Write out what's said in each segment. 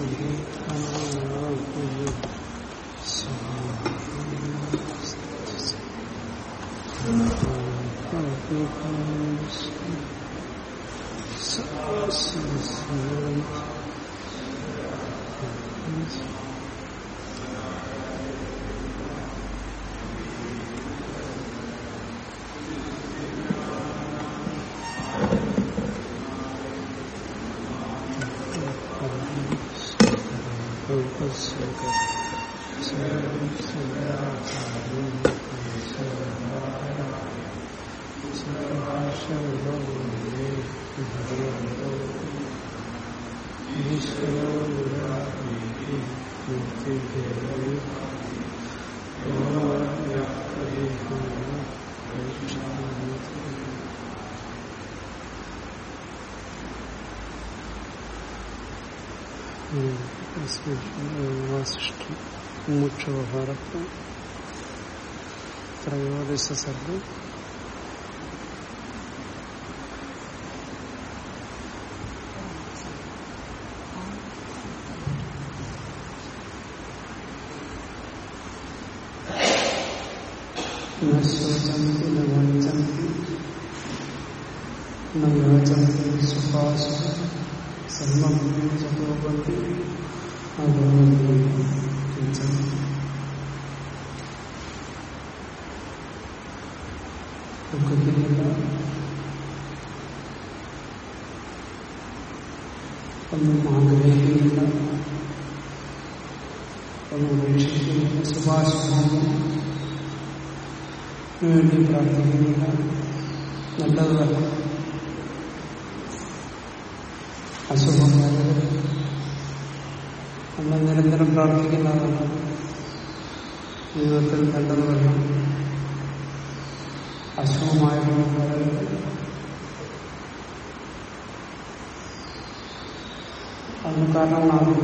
Mm-hmm. മോക്ഷവ്യവഹാരത്വം ത്രയോദശ സർഗം ഒന്നും ആഗ്രഹിക്കുന്നില്ല. ഒന്നും വേണ്ടി പ്രാർത്ഥിക്കുന്നില്ല. നല്ലതല്ല അസുഖം നമ്മൾ നിരന്തരം പ്രാർത്ഥിക്കുന്നതാണ് ജീവിതത്തിൽ നല്ലത് വേണം അസുഖമായിരുന്നു അതിന് കാരണമാണ്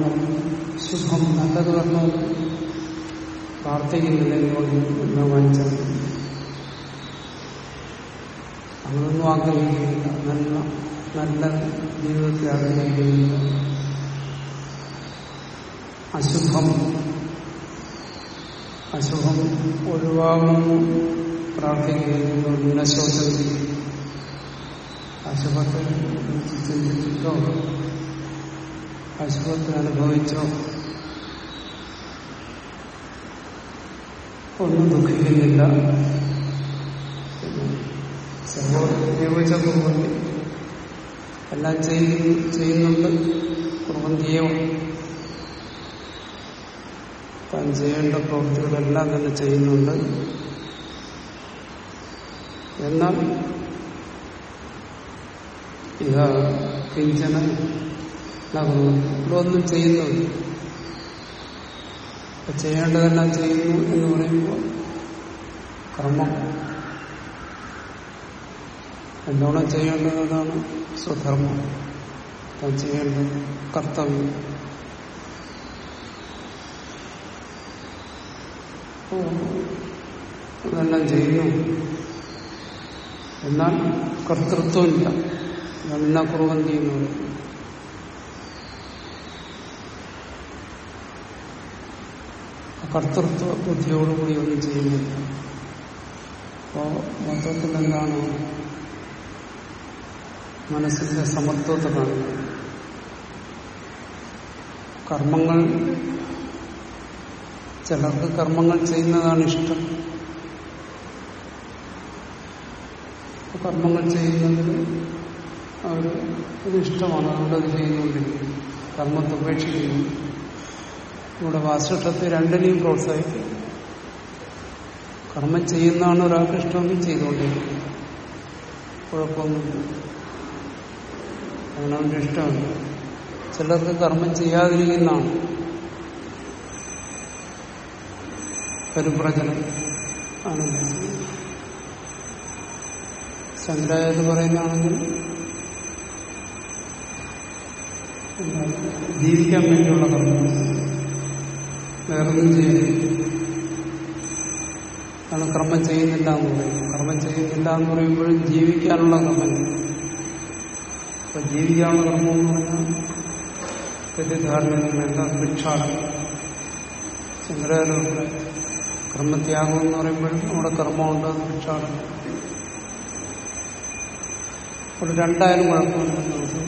ശുഭം നല്ലത് വരണം പ്രാർത്ഥിക്കുന്നില്ല എന്ന് വാങ്ങിച്ചാൽ അങ്ങനൊന്നും ആഗ്രഹിക്കുന്നില്ല. നല്ല നല്ല ജീവിതത്തെ ആഗ്രഹിക്കുന്നില്ല. അശുഭം. അശുഭം ഒഴിവാകുന്നു. പ്രാർത്ഥിക്കുന്നു ന്യൂനശോചന അശുഭത്തെ ചിന്തിച്ചിട്ടോ? അസുഖത്തെ അനുഭവിച്ചോ ഒന്നും ദുഃഖിക്കുന്നില്ല. സർവോപയോഗിച്ച കുറുവന്തി എല്ലാം ചെയ്യുന്നുണ്ട്. കുറുവന്തിയോ താൻ ചെയ്യേണ്ട പ്രവൃത്തികളെല്ലാം തന്നെ ചെയ്യുന്നുണ്ട്. എന്നാൽ ഇഹ കിഞ്ചന ഇവിടെ ഒന്നും ചെയ്യുന്നില്ല ചെയ്യേണ്ടതെല്ലാം ചെയ്യുന്നു എന്ന് പറയുമ്പോൾ കർമ്മം. എന്താണ് ചെയ്യേണ്ടതാണ് സ്വധർമ്മം. താൻ ചെയ്യേണ്ടത്. കർത്തവ്യം. അതെല്ലാം ചെയ്യുന്നു. എന്നാൽ കർത്തൃത്വമില്ല. നല്ല കുറുവന്തി എന്ന് കർത്തൃത്വ ബുദ്ധിയോടുകൂടി ഒന്നും ചെയ്യുന്നില്ല. അപ്പോ മൊത്തത്തിൽ എന്താണ് മനസ്സിന്റെ സമത്വത്തെ കാണുന്നത്. കർമ്മങ്ങൾ ചിലർക്ക് കർമ്മങ്ങൾ ചെയ്യുന്നതാണ് ഇഷ്ടം. കർമ്മങ്ങൾ ചെയ്യുന്നതിന് അവർ ഇത് ഇഷ്ടമാണ്. അവരത് ചെയ്യുന്നുണ്ടെങ്കിൽ കർമ്മത്തെ ഉപേക്ഷിക്കുന്നു. ഇവിടെ വാസിഷ്ടത്തെ രണ്ടിനെയും പ്രോത്സാഹിപ്പിക്കും. കർമ്മം ചെയ്യുന്നതാണ് ഒരാൾക്ക് ഇഷ്ടമെങ്കിൽ ചെയ്തുകൊണ്ടിരിക്കും. കുഴപ്പമൊന്നുമില്ല. അവനവന്റെ ഇഷ്ടമല്ല ചിലർക്ക് കർമ്മം ചെയ്യാതിരിക്കുന്നതാണ്. പരിപ്രചനം. ആണ് ശങ്കരാചാര്യ പറയുന്നതാണെങ്കിൽ ജീവിക്കാൻ വേണ്ടിയുള്ള കർമ്മം. വേറൊന്നും ചെയ്യുന്നില്ല അത് കർമ്മം ചെയ്യുന്നില്ല എന്ന് പറയുന്നത്. കർമ്മം ചെയ്യുന്നില്ല എന്ന് പറയുമ്പോഴും ജീവിക്കാനുള്ള കർമ്മം അപ്പൊ ജീവിക്കാനുള്ള കർമ്മം എന്ന് പറഞ്ഞാൽ തെറ്റിദ്ധാരണ എന്താ ഭിക്ഷാടനം. ശങ്കരാചാര്യ കർമ്മത്യാഗം എന്ന് പറയുമ്പോഴും അവിടെ കർമ്മമുണ്ട് ഭിക്ഷാടനം. അവിടെ രണ്ടായാലും കുഴപ്പമില്ല നമുക്ക്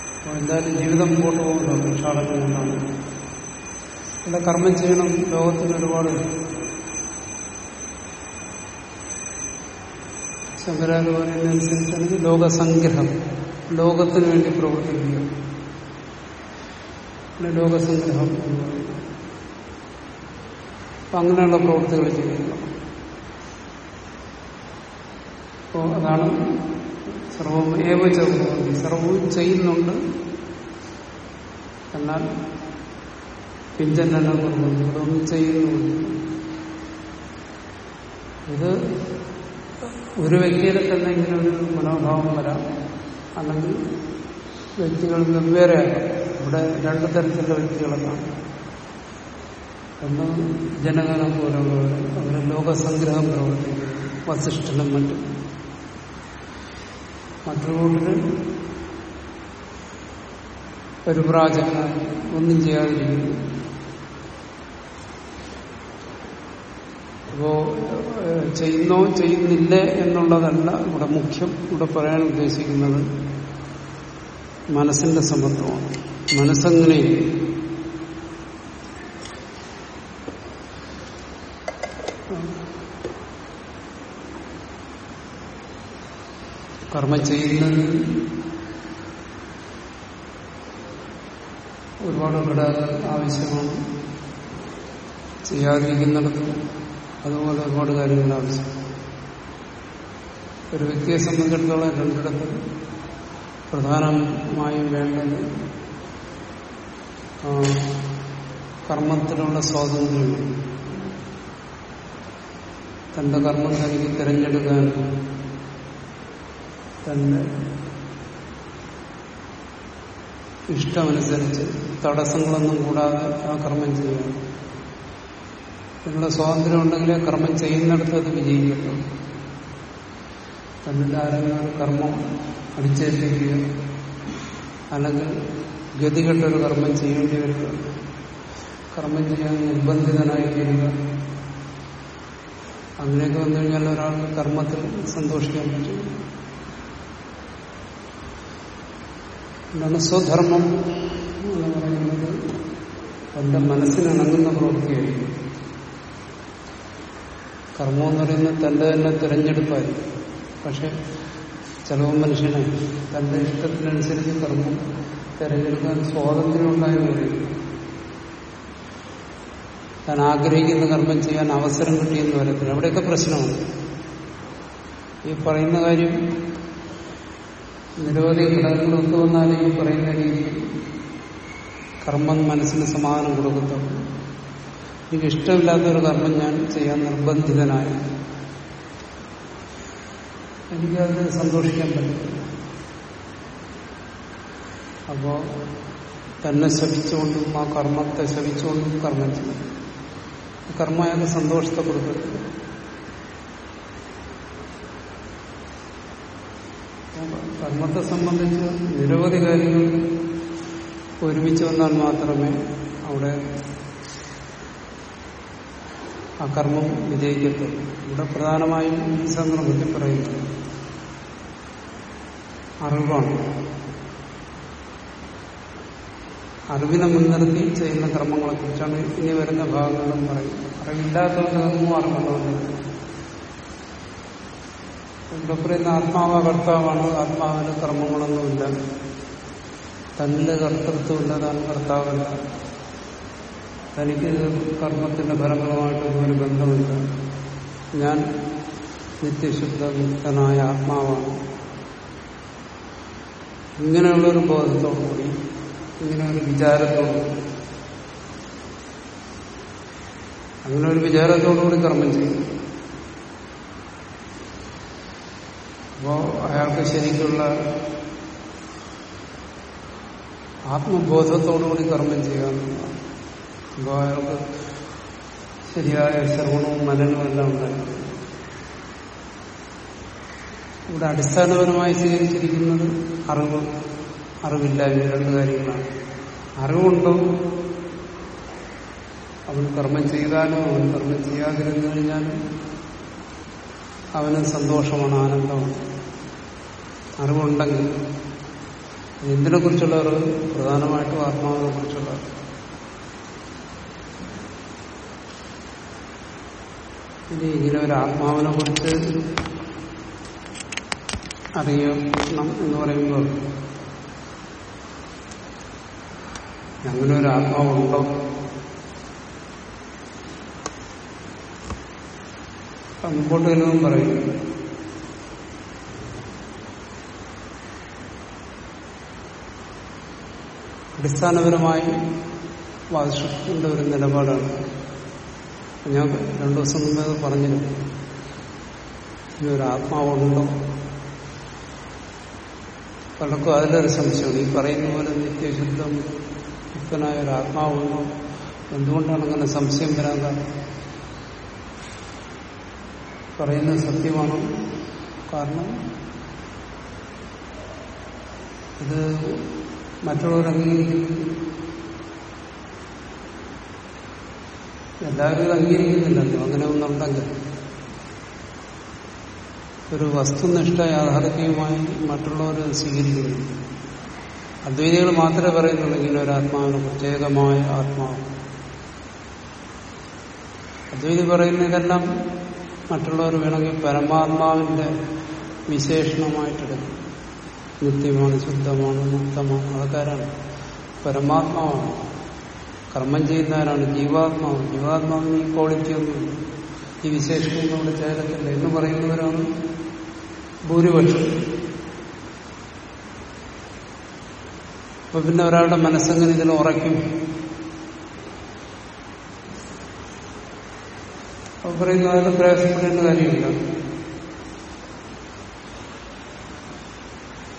അപ്പോൾ എന്തായാലും ജീവിതം മുമ്പോട്ട് പോകുമല്ലോ ഭിക്ഷാടനം കൊണ്ടാണ് അല്ല കർമ്മം ചെയ്യണം ലോകത്തിന് ഒരുപാട് ശങ്കരാചാര്യ പറയുന്നതനുസരിച്ചാണെങ്കിൽ ലോകസംഗ്രഹം. ലോകത്തിന് വേണ്ടി പ്രവർത്തിക്കുക. ലോകസംഗ്രഹം അപ്പൊ അങ്ങനെയുള്ള പ്രവൃത്തികൾ ചെയ്യുക. അപ്പോ അതാണ് സർവം ഏവ സർവവും ചെയ്യുന്നുണ്ട്. എന്നാൽ നിർബന്ധം. ഇതൊന്നും ചെയ്യുന്നുണ്ട് ഇത് ഒരു വ്യക്തിയിലെ തന്നെ ഇങ്ങനെ ഒരു മനോഭാവം വരാം. അല്ലെങ്കിൽ വ്യക്തികൾ വെവ്വേറെയാകാം ഇവിടെ രണ്ട് തരത്തിലുള്ള വ്യക്തികളെന്നാണ്. ഒന്ന് ജനഗണ പോലുള്ളവർ അവരെ ലോകസംഗ്രഹം പ്രവർത്തിക്കുന്നു വസിഷ്ഠനും മറ്റും. മറ്റൊരു ഒരു പരിപ്രാജകനായി ഒന്നും ചെയ്യാതിരിക്കുന്നു. അപ്പോ ചെയ്യുന്നോ ചെയ്യുന്നില്ലേ എന്നുള്ളതല്ല ഇവിടെ മുഖ്യം ഇവിടെ പറയാൻ ഉദ്ദേശിക്കുന്നത് മനസ്സിന്റെ സമത്വമാണ് മനസ്സെങ്ങനെ കർമ്മം ചെയ്യുന്നത് ഒരുപാട് ഘടക ആവശ്യമാണ്. ചെയ്യാതിരിക്കുന്നിടത്ത് അതുപോലെ ഒരുപാട് കാര്യങ്ങൾ ആവശ്യം ഒരു വ്യക്തിയെ സംബന്ധിച്ചിടത്തോളം രണ്ടിടത്തും പ്രധാനമായും വേണ്ടത് കർമ്മത്തിലുള്ള സ്വാതന്ത്ര്യം തന്റെ കർമ്മം തനിക്ക് തിരഞ്ഞെടുക്കാനും തന്റെ ഇഷ്ടമനുസരിച്ച് തടസ്സങ്ങളൊന്നും കൂടാതെ ആ കർമ്മം ചെയ്യണം. നിങ്ങളുടെ സ്വാതന്ത്ര്യം ഉണ്ടെങ്കിലേ കർമ്മം ചെയ്യുന്നിടത്ത് അത് വിജയിക്കട്ടു തന്നിട്ട് ആരെങ്കിലും കർമ്മം അടിച്ചേൽപ്പിക്കുക അല്ലെങ്കിൽ ഗതികെട്ടൊരു കർമ്മം ചെയ്യേണ്ടി വരിക. കർമ്മം ചെയ്യാൻ നിർബന്ധിതനായി തീരുക. അങ്ങനെയൊക്കെ വന്നു കഴിഞ്ഞാൽ ഒരാൾക്ക് കർമ്മത്തിൽ സന്തോഷിക്കാൻ പറ്റും. എന്താണ് സ്വധർമ്മം എന്ന് പറയുന്നത് തന്റെ മനസ്സിനിണങ്ങുന്ന പ്രവൃത്തിയായിരിക്കും കർമ്മം എന്ന് പറയുന്നത് തന്റെ തന്നെ തിരഞ്ഞെടുപ്പായിരിക്കും. പക്ഷെ ചിലവ് മനുഷ്യനെ തന്റെ ഇഷ്ടത്തിനനുസരിച്ച് കർമ്മം തിരഞ്ഞെടുക്കാൻ സ്വാതന്ത്ര്യം ഉണ്ടായെന്ന് പറയും താൻ ആഗ്രഹിക്കുന്ന കർമ്മം ചെയ്യാൻ അവസരം കിട്ടിയെന്ന് വരത്തില്ല അവിടെയൊക്കെ പ്രശ്നമാണ് ഈ പറയുന്ന കാര്യം നിരവധി ഘടകങ്ങളൊക്കെ വന്നാലും ഈ പറയുന്ന രീതിയിൽ കർമ്മം മനസ്സിന് സമാധാനം കൊടുക്കത്തുള്ളൂ. എനിക്ക് ഇഷ്ടമില്ലാത്തൊരു കർമ്മം ഞാൻ ചെയ്യാൻ നിർബന്ധിതനായി. എനിക്കത് സന്തോഷിക്കാൻ പറ്റും അപ്പോ തന്നെ ശപിച്ചുകൊണ്ടും ആ കർമ്മത്തെ ശപിച്ചുകൊണ്ടും കർമ്മം ചെയ്യും. കർമ്മ അയാൾ സന്തോഷത്തെ കൊടുക്കത്തില്ല. കർമ്മത്തെ സംബന്ധിച്ച് നിരവധി കാര്യങ്ങൾ ഒരുമിച്ച് വന്നാൽ മാത്രമേ അവിടെ ആ കർമ്മം വിജയിക്കത്തുള്ളൂ. ഇവിടെ പ്രധാനമായും ഈ സന്ദർഭത്തിൽ പറയുന്നത് അറിവാണ്. അറിവിനെ മുൻനിർത്തി ചെയ്യുന്ന കർമ്മങ്ങളെ കുറിച്ചാണ് ഇനി വരുന്ന ഭാഗങ്ങളും പറയുന്നത്. അറിവില്ലാത്തവന്റെ കർമ്മവും അറിവുള്ളവന്റെ ഇവിടെ പറയുന്ന ആത്മാവ കർത്താവാണ്. ആത്മാവിന് കർമ്മങ്ങളൊന്നുമില്ല. തന്നിലെ കർത്തൃത്വമില്ല താൻ കർത്താവല്ല. തനിക്ക് കർമ്മത്തിന്റെ ഫലങ്ങളുമായിട്ടൊന്നും ഒരു ബന്ധമില്ല. ഞാൻ നിത്യശുദ്ധ മുക്തനായ ആത്മാവാണ്. ഇങ്ങനെയുള്ളൊരു ബോധത്തോടുകൂടി ഇങ്ങനെ ഒരു വിചാരത്തോടുകൂടി അങ്ങനെ ഒരു വിചാരത്തോടുകൂടി കർമ്മം ചെയ്യും അപ്പോ അയാൾക്ക് ശരിക്കുള്ള ആത്മബോധത്തോടുകൂടി കർമ്മം ചെയ്യാമെന്നുള്ളതാണ് അപ്പോൾ അയാൾക്ക് ശരിയായ ശ്രവണവും മനനവും എല്ലാം ഉണ്ടായിരുന്നു. ഇവിടെ അടിസ്ഥാനപരമായി സ്വീകരിച്ചിരിക്കുന്നത് അറിവ് അറിവില്ലായ്മ രണ്ട് കാര്യങ്ങളാണ്. അറിവുണ്ടോ? അവൻ കർമ്മം ചെയ്താലും? അവൻ കർമ്മം ചെയ്യാതിരുന്നു കഴിഞ്ഞാലും അവന് സന്തോഷമാണ് ആനന്ദമാണ് അറിവുണ്ടെങ്കിൽ എന്തിനെ കുറിച്ചുള്ള അറിവ് പ്രധാനമായിട്ടും ആത്മാവിനെ കുറിച്ചുള്ള അറിവ്. ഇനി ഇങ്ങനെ ഒരു ആത്മാവിനെ കുറിച്ച് അറിയണം എന്ന് പറയുമ്പോൾ അങ്ങനെ ഒരു ആത്മാവുണ്ടോ? മുമ്പോട്ട് വല്ലതും പറയും. അടിസ്ഥാനപരമായി വാദിഷ്ടത്തിന്റെ ഒരു നിലപാടാണ്. ഞാൻ രണ്ടു ദിവസം മുമ്പ് പറഞ്ഞിരുന്നു. ഒരു ആത്മാവുണ്ടോ? പലർക്കും അതിലൊരു സംശയമാണ്. ഈ പറയുന്ന പോലെ നിത്യശുദ്ധം യുക്തനായ ഒരു ആത്മാവുണ്ടോ? എന്തുകൊണ്ടാണ് അങ്ങനെ സംശയം വരാൻ കാരണം പറയുന്നത് സത്യമാണ്? കാരണം ഇത് മറ്റുള്ളവർ അംഗീകരിക്കുന്നു. എല്ലാവരും അംഗീകരിക്കുന്നില്ലല്ലോ. അങ്ങനെ ഒന്നുണ്ടെങ്കിൽ ഒരു വസ്തുനിഷ്ഠ യാഥാർത്ഥ്യവുമായി മറ്റുള്ളവർ സ്വീകരിക്കുന്നു അദ്വൈതികൾ മാത്രമേ പറയുന്നുള്ളൂ ഇങ്ങനെ ഒരു ആത്മാവിന് പ്രത്യേകമായ ആത്മാവ്. അദ്വൈതി പറയുന്ന ഇതെല്ലാം മറ്റുള്ളവർ വേണമെങ്കിൽ പരമാത്മാവിന്റെ വിശേഷണമായിട്ടെടുക്കും. നിത്യമാണ് ശുദ്ധമാണ് മുക്തമാണ്. ആൾക്കാരാണ്. പരമാത്മാവാണ്. കർമ്മം ചെയ്യുന്നവരാണ്. ജീവാത്മാവ്. ജീവാത്മാവിന് ഈ ക്വാളിറ്റി ഒന്നും ഈ വിശേഷണങ്ങളോട് ഇവിടെ ചേരത്തില്ല. എന്ന് പറയുന്നവരാണ് ഭൂരിപക്ഷം. അപ്പൊ പിന്നെ ഒരാളുടെ മനസ്സെങ്ങനെ ഇതിൽ ഉറയ്ക്കും? അപ്പൊ പറയുന്നു അതിന് പ്രയാസപ്പെടേണ്ട കാര്യമില്ല.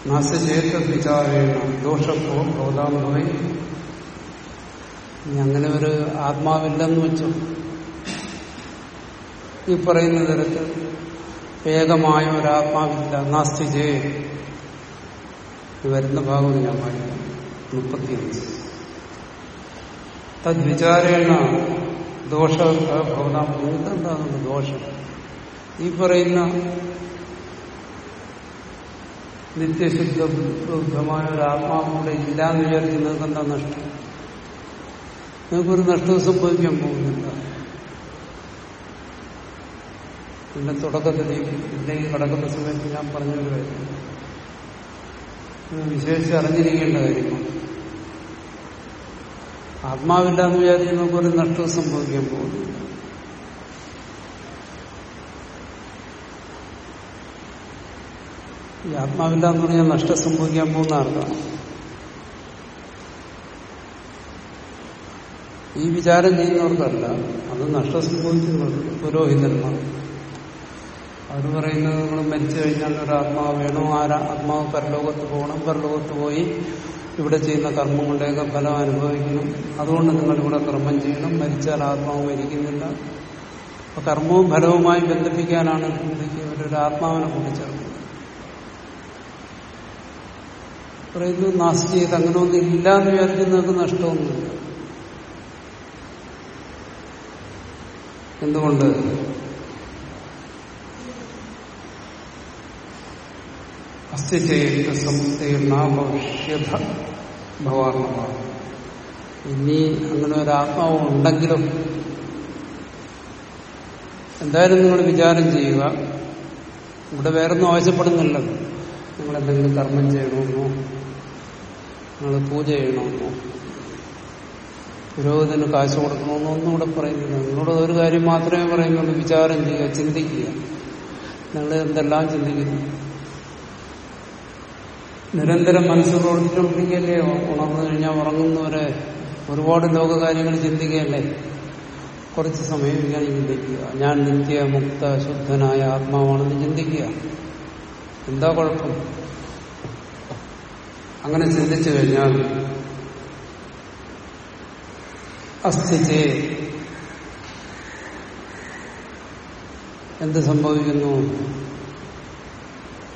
നാശചേത വിചാരേണ ദോഷപ്പോ ബോധാനുഭവി ഇനി അങ്ങനെ ഒരു ആത്മാവില്ലെന്ന് വെച്ചു. ഈ പറയുന്ന തരത്തിൽ ഏകമായ ഒരാത്മാവില്ല. നാസ്തി ചേ വരുന്ന ഭാഗം ഞാൻ വായിക്കാം. മുപ്പത്തിയഞ്ച്. തദ്വിചാരേണ ദോഷ ഭവനാം എന്തുണ്ടാകുന്നു ദോഷം. ഈ പറയുന്ന നിത്യശുദ്ധ ശുദ്ധമായ ഒരു ആത്മാവിടെ ഇല്ലാന്ന് വിചാരിക്കുന്നത് എന്താ നഷ്ടം? നിങ്ങൾക്കൊരു നഷ്ടവും സംഭവിക്കാൻ പോകുന്നില്ല. പിന്നെ തുടക്കത്തിൽ ഇല്ലെങ്കിൽ കടക്കുന്ന സമയത്ത് ഞാൻ പറഞ്ഞൊരു കാര്യം. വിശേഷിച്ച് അറിഞ്ഞിരിക്കേണ്ട കാര്യമാണ്. ആത്മാവില്ല എന്ന് വിചാരിച്ച് നമുക്കൊരു നഷ്ടവും സംഭവിക്കാൻ പോകുന്നില്ല ഈ ആത്മാവില്ല എന്ന് പറഞ്ഞാൽ നഷ്ടം സംഭവിക്കാൻ പോകുന്ന ആർക്കാണ്? ഈ വിചാരം ചെയ്യുന്നവർക്കല്ല. അത് നഷ്ടം സംഭവിക്കുന്നവർക്ക് പുരോഹിതന്മാർ. അവർ പറയുന്നത് നമ്മൾ മരിച്ചു കഴിഞ്ഞാൽ ഒരു വേണോ? ആരാ? ആത്മാവ് പരലോകത്ത് പോകണം. പരലോകത്ത് പോയി ഇവിടെ ചെയ്യുന്ന കർമ്മങ്ങളുടെയൊക്കെ ഫലം അനുഭവിക്കണം. അതുകൊണ്ട് നിങ്ങൾ ഇവിടെ കർമ്മം ചെയ്യണം. മരിച്ചാൽ ആത്മാവ് മരിക്കുന്നില്ല. അപ്പൊ കർമ്മവും ഫലവുമായി ബന്ധിപ്പിക്കാനാണ് ചിന്തയ്ക്ക് ഇവരൊരു ആത്മാവിനെ കൂട്ടിച്ചേർക്കുന്നത് പറയുന്നു നാശം ചെയ്ത് അങ്ങനെ ഒന്നും ഇല്ല എന്ന് വിചാരിക്കുന്നവർക്ക് നഷ്ടമൊന്നുമില്ല. എന്തുകൊണ്ട്? അസ്ഥിചേത സമുദ്രീർണാഭവിഷ്യത ഭവാർണമാണ്. ഇനി അങ്ങനെ ഒരു ആത്മാവ് ഉണ്ടെങ്കിലും എന്തായാലും നിങ്ങൾ വിചാരം ചെയ്യുക. ഇവിടെ വേറൊന്നും ആവശ്യപ്പെടുന്നില്ലല്ലോ നിങ്ങൾ എന്തെങ്കിലും കർമ്മം ചെയ്യണമെന്നോ നിങ്ങൾ പൂജ ചെയ്യണമെന്നോ പുരോഹിതന് കാശ് കൊടുക്കണമെന്നോ ഒന്നും ഇവിടെ പറയുന്നില്ല. നിങ്ങളോട് ഒരു കാര്യം മാത്രമേ പറയുന്നുള്ളൂ. വിചാരം ചെയ്യുക ചിന്തിക്കുക. നിങ്ങൾ എന്തെല്ലാം ചിന്തിക്കുന്നു? നിരന്തരം മനസ്സ് പ്രവർത്തിച്ചുകൊണ്ടിരിക്കുകയല്ലേ ഉണർന്നു കഴിഞ്ഞാൽ ഉറങ്ങുന്നവരെ ഒരുപാട് ലോകകാര്യങ്ങൾ ചിന്തിക്കുകയല്ലേ? കുറച്ച് സമയം ഇങ്ങനെ ചിന്തിക്കുക. ഞാൻ നിത്യ മുക്ത ശുദ്ധനായ ആത്മാവാണെന്ന് ചിന്തിക്കുക. എന്താ കുഴപ്പം? അങ്ങനെ ചിന്തിച്ചു കഴിഞ്ഞാൽ അസ്ഥിച്ചേ എന്ത് സംഭവിക്കുന്നു?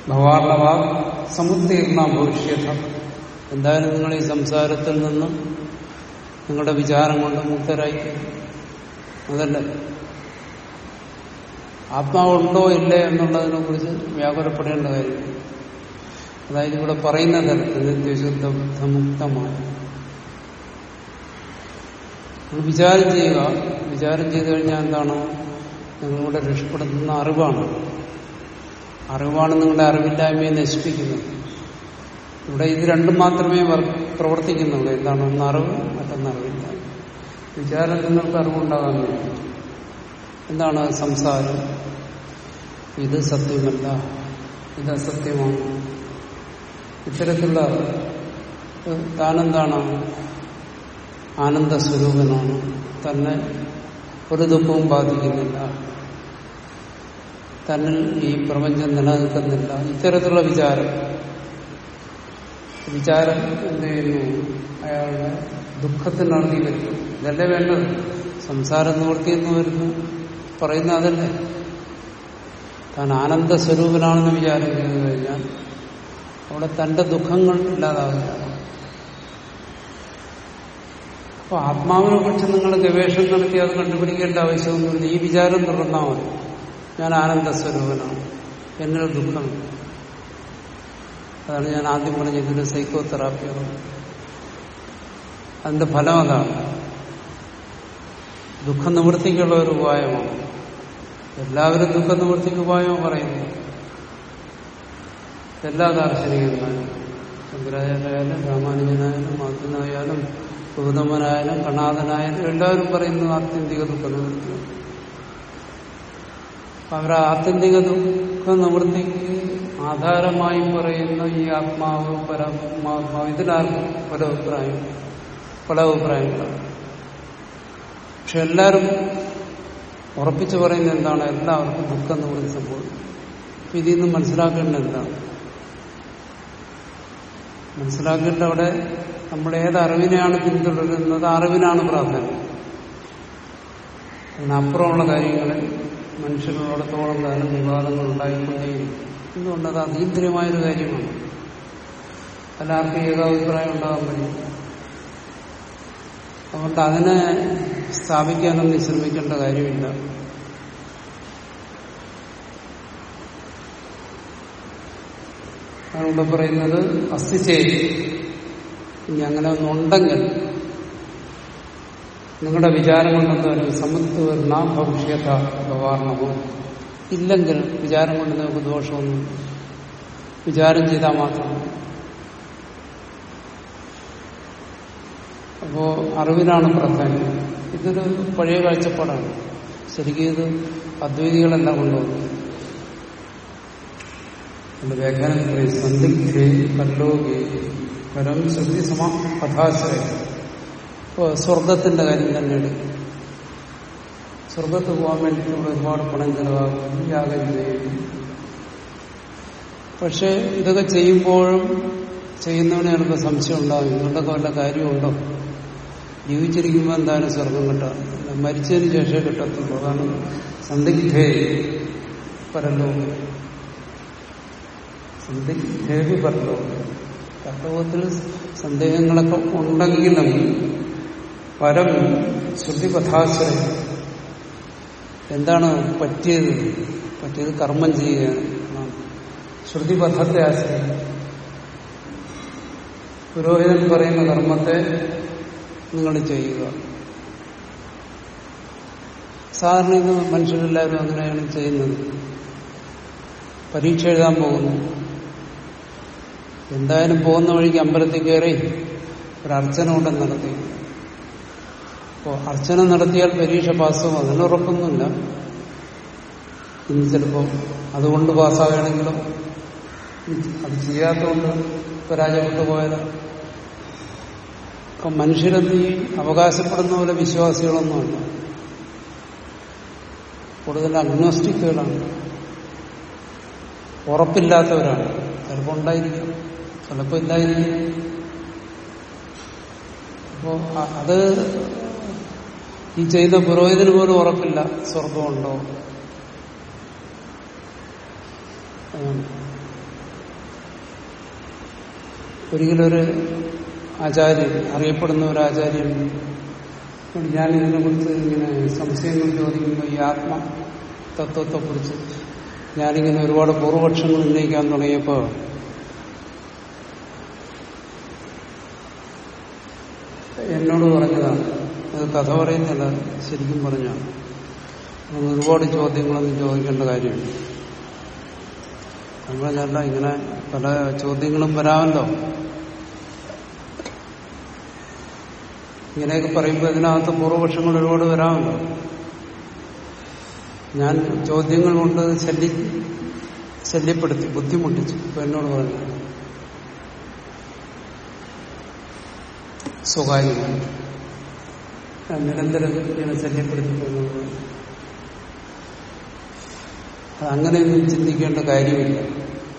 ഭവാർണവാ സമുത്തീർണ ഭവിഷ്യത എന്തായാലും നിങ്ങൾ ഈ സംസാരത്തിൽ നിന്നും നിങ്ങളുടെ വിചാരം കൊണ്ട് മുക്തരായി. അതല്ലേ? ആത്മാവുണ്ടോ ഇല്ലേ എന്നുള്ളതിനെ കുറിച്ച് വ്യാകുലപ്പെടേണ്ട കാര്യം. അതായത് ഇവിടെ പറയുന്ന തരത്തിൽ നിത്യശുദ്ധ നിങ്ങൾ വിചാരം ചെയ്യുക. വിചാരം ചെയ്തു കഴിഞ്ഞാൽ എന്താണ്? നിങ്ങളുടെ രക്ഷപ്പെടുത്തുന്ന അറിവാണ്. അറിവാണ് നിങ്ങളുടെ അറിവില്ലായ്മയെ നശിപ്പിക്കുന്നത്. ഇവിടെ ഇത് രണ്ടും മാത്രമേ പ്രവർത്തിക്കുന്നുള്ളൂ. എന്താണ്? ഒന്ന് അറിവ് മറ്റൊന്ന് അറിവില്ല. വിചാരം നിങ്ങൾക്ക് അറിവുണ്ടാകാൻ വേണ്ടി എന്താണ് സംസാരം? ഇത് സത്യമല്ല ഇത് അസത്യമാണ്. ഇത്തരത്തിലുള്ള താനെന്താണ്? ആനന്ദ സ്വരൂപനാണ് തന്നെ ഒരു ദുഃഖവും ബാധിക്കുന്നില്ല. തന്നിൽ ഈ പ്രപഞ്ചം നിലനിൽക്കുന്നില്ല. ഇത്തരത്തിലുള്ള വിചാരം. വിചാരം എന്ത് ചെയ്യുന്നു അയാളുടെ ദുഃഖത്തിനറുതി വരുന്നു ഇതല്ലേ വേണ്ടത്? സംസാര നിവൃത്തി എന്ന് വരുന്നു. പറയുന്ന അതല്ലേ? താൻ ആനന്ദ സ്വരൂപനാണെന്ന് വിചാരം ചെയ്തു കഴിഞ്ഞാൽ അവിടെ തന്റെ ദുഃഖങ്ങൾ ഇല്ലാതാവുകയാണ് അപ്പൊ ആത്മാവിനെ കുറിച്ച് നിങ്ങൾ ഗവേഷണം നടത്തി അത് കണ്ടുപിടിക്കേണ്ട ആവശ്യമൊന്നുമില്ല. ഈ വിചാരം തുടർന്നാൽ മതി. ഞാൻ ആനന്ദ സ്വരൂപനാണ്. എന്ന ദുഃഖം. അതാണ് ഞാൻ ആദ്യം പറഞ്ഞ ഇതിന് സൈക്കോ തെറാപ്പിയാണ് അതിന്റെ ഫലം അതാണ്. ദുഃഖ നിവൃത്തിക്കുള്ള ഒരു ഉപായമാണ്. എല്ലാവരും ദുഃഖ നിവൃത്തിക്ക് ഉപായമാണ് പറയുന്നു എല്ലാ ദാർശനികന്മാരും ശങ്കരാചാര്യായാലും രാമാനുജനായാലും മാധുനായാലും ഗൗതമനായാലും കണാഥനായാലും എല്ലാവരും പറയുന്നത് ആത്യന്തിക ദുഃഖ നിവൃത്തിയാണ്. അവർ ആത്യന്തിക നിവൃത്തിക്ക് ആധാരമായി പറയുന്ന ഈ ആത്മാവ് പരമാത്മാവ്. ഇതിലാർക്കും പല അഭിപ്രായം പല അഭിപ്രായങ്ങളാണ്. പക്ഷെ എല്ലാവരും ഉറപ്പിച്ചു പറയുന്നത് എന്താണ്? എല്ലാവർക്കും ദുഃഖ നിവൃത്തി സംഭവിക്കും ഇതിൽ നിന്ന് മനസ്സിലാക്കേണ്ടത് എന്താണ്? മനസ്സിലാക്കേണ്ട അവിടെ നമ്മൾ ഏത് അറിവിനെയാണ് പിന്തുടരുന്നത്? അറിവിനാണ് പ്രാധാന്യം. അതിനപ്പുറമുള്ള കാര്യങ്ങളിൽ മനുഷ്യരുള്ളിടത്തോളം കാലം വിവാദങ്ങൾ ഉണ്ടായിക്കൊണ്ടേയിരിക്കും. എന്തുകൊണ്ട് അത് അതീന്ദ്രിയമായൊരു കാര്യമാണ്. എല്ലാവർക്കും ഏകാഭിപ്രായം ഉണ്ടാകാൻ പറ്റും അതുകൊണ്ട് അതിനെ സ്ഥാപിക്കാനൊന്നും ശ്രമിക്കേണ്ട കാര്യമില്ല. അതുകൊണ്ട് പറയുന്നത് അസ്ഥിച്ചേ ഇനി അങ്ങനെ ഒന്നുണ്ടെങ്കിൽ നിങ്ങളുടെ വിചാരം കൊണ്ടെന്ത് വരും സമുദ്ര ഭവിഷ്യത ഉപകാരണമോ ഇല്ലെങ്കിൽ വിചാരം കൊണ്ട് നിങ്ങൾക്ക് ദോഷമൊന്നും വിചാരം ചെയ്താൽ മാത്രം. അപ്പോ അറിവിനാണ് പ്രധാനം. ഇതൊരു പഴയ കാഴ്ചപ്പാടാണ്. ശരിക്കും ഇത് അദ്വൈതികളെല്ലാം കൊണ്ടുപോകുന്നത് വ്യാഖ്യാനം പറയും സന്ദിഗ്ധേ കല്ലോകേ പരം ശ്രുതി സമ കഥാശ്രയം ഇപ്പോൾ സ്വർഗത്തിന്റെ കാര്യം തന്നെ എടുക്കും സ്വർഗത്ത് പോകാൻ ഇവിടെ ഒരുപാട് പണം ചെലവാകും യാഗം ചെയ്യും പക്ഷെ ഇതൊക്കെ ചെയ്യുമ്പോഴും ചെയ്യുന്നവന് ചിലപ്പോൾ സംശയം ഉണ്ടാകും. ഇങ്ങോട്ടൊക്കെ വല്ല കാര്യമുണ്ടോ? ജീവിച്ചിരിക്കുമ്പോൾ എന്തായാലും സ്വർഗം കിട്ടാം മരിച്ചതിന് ശേഷമേ കിട്ടത്തുള്ളൂ. അതാണ് സന്ദിഗ്ധേ പരലോകം. സന്ദിഗ്ധേവി പരലോകം. പരലോകത്തിൽ സന്ദേഹങ്ങളൊക്കെ ഉണ്ടെങ്കിലും പരം ശ്രുതിപഥാശ്രയം. എന്താണ് പറ്റിയത്? പറ്റിയത് കർമ്മം ചെയ്യുകയാണ്. ശ്രുതിപഥത്തെ ആശ്രയം പുരോഹിതൻ പറയുന്ന കർമ്മത്തെ നിങ്ങൾ ചെയ്യുക. സാധാരണ ഇത് മനുഷ്യരെല്ലാവരും അങ്ങനെയാണ് ചെയ്യുന്നത്. പരീക്ഷ എഴുതാൻ പോകുന്നു. എന്തായാലും പോകുന്ന വഴിക്ക് അമ്പലത്തിൽ കയറി ഒരു അർച്ചന കൊണ്ടും നടത്തി. അപ്പോ അർച്ചന നടത്തിയാൽ പരീക്ഷ പാസ്സാവും. അതിന് ഉറപ്പൊന്നുമില്ല. ഇനി ചിലപ്പോ അതുകൊണ്ട് പാസ്സാവുകയാണെങ്കിലും അത് ചെയ്യാത്തതുകൊണ്ട് പരാജയപ്പെട്ടു പോയാലോ ഇപ്പം മനുഷ്യരെന്ന് ഈ അവകാശപ്പെടുന്ന പോലെ വിശ്വാസികളൊന്നുമല്ല. കൂടുതൽ അഗ്നോസ്റ്റിക്കുകളാണ്. ഉറപ്പില്ലാത്തവരാണ്. ചിലപ്പോൾ ഉണ്ടായിരിക്കും. ചിലപ്പോൾ ഇല്ലായിരിക്കും. അപ്പോ അത് ഈ ചെയ്ത പുരോഹിതന് പോലും ഉറപ്പില്ല. സ്വർഗമുണ്ടോ ഒരിക്കലൊരു ആചാര്യൻ അറിയപ്പെടുന്ന ഒരു ആചാര്യൻ ഞാൻ ഇതിനെ കുറിച്ച് ഇങ്ങനെ സംശയങ്ങൾ ചോദിക്കുമ്പോൾ ഈ ആത്മ തത്വത്തെക്കുറിച്ച് ഞാനിങ്ങനെ ഒരുപാട് പൂർവപക്ഷങ്ങൾ ഉന്നയിക്കാൻ തുടങ്ങിയപ്പോൾ എന്നോട് പറഞ്ഞതാണ് അത് കഥ പറയുന്നില്ല ശരിക്കും പറഞ്ഞാണ് ഒരുപാട് ചോദ്യങ്ങളൊന്നും ചോദിക്കേണ്ട കാര്യമില്ല. നമ്മൾ ചേട്ടാ ഇങ്ങനെ പല ചോദ്യങ്ങളും വരാമല്ലോ. ഇങ്ങനെയൊക്കെ പറയുമ്പോൾ ഇതിനകത്ത് പൂർവപക്ഷങ്ങൾ ഒരുപാട് വരാമല്ലോ. ഞാൻ ചോദ്യങ്ങൾ കൊണ്ട് ശല്യ ശല്യപ്പെടുത്തി ബുദ്ധിമുട്ടിച്ചു. ഇപ്പൊ എന്നോട് പറഞ്ഞു. സ്വകാര്യമായിട്ട്. നിരന്തരം ഇങ്ങനെ ശല്യപ്പെടുത്തിക്കുന്നു അങ്ങനെയൊന്നും ചിന്തിക്കേണ്ട കാര്യമില്ല.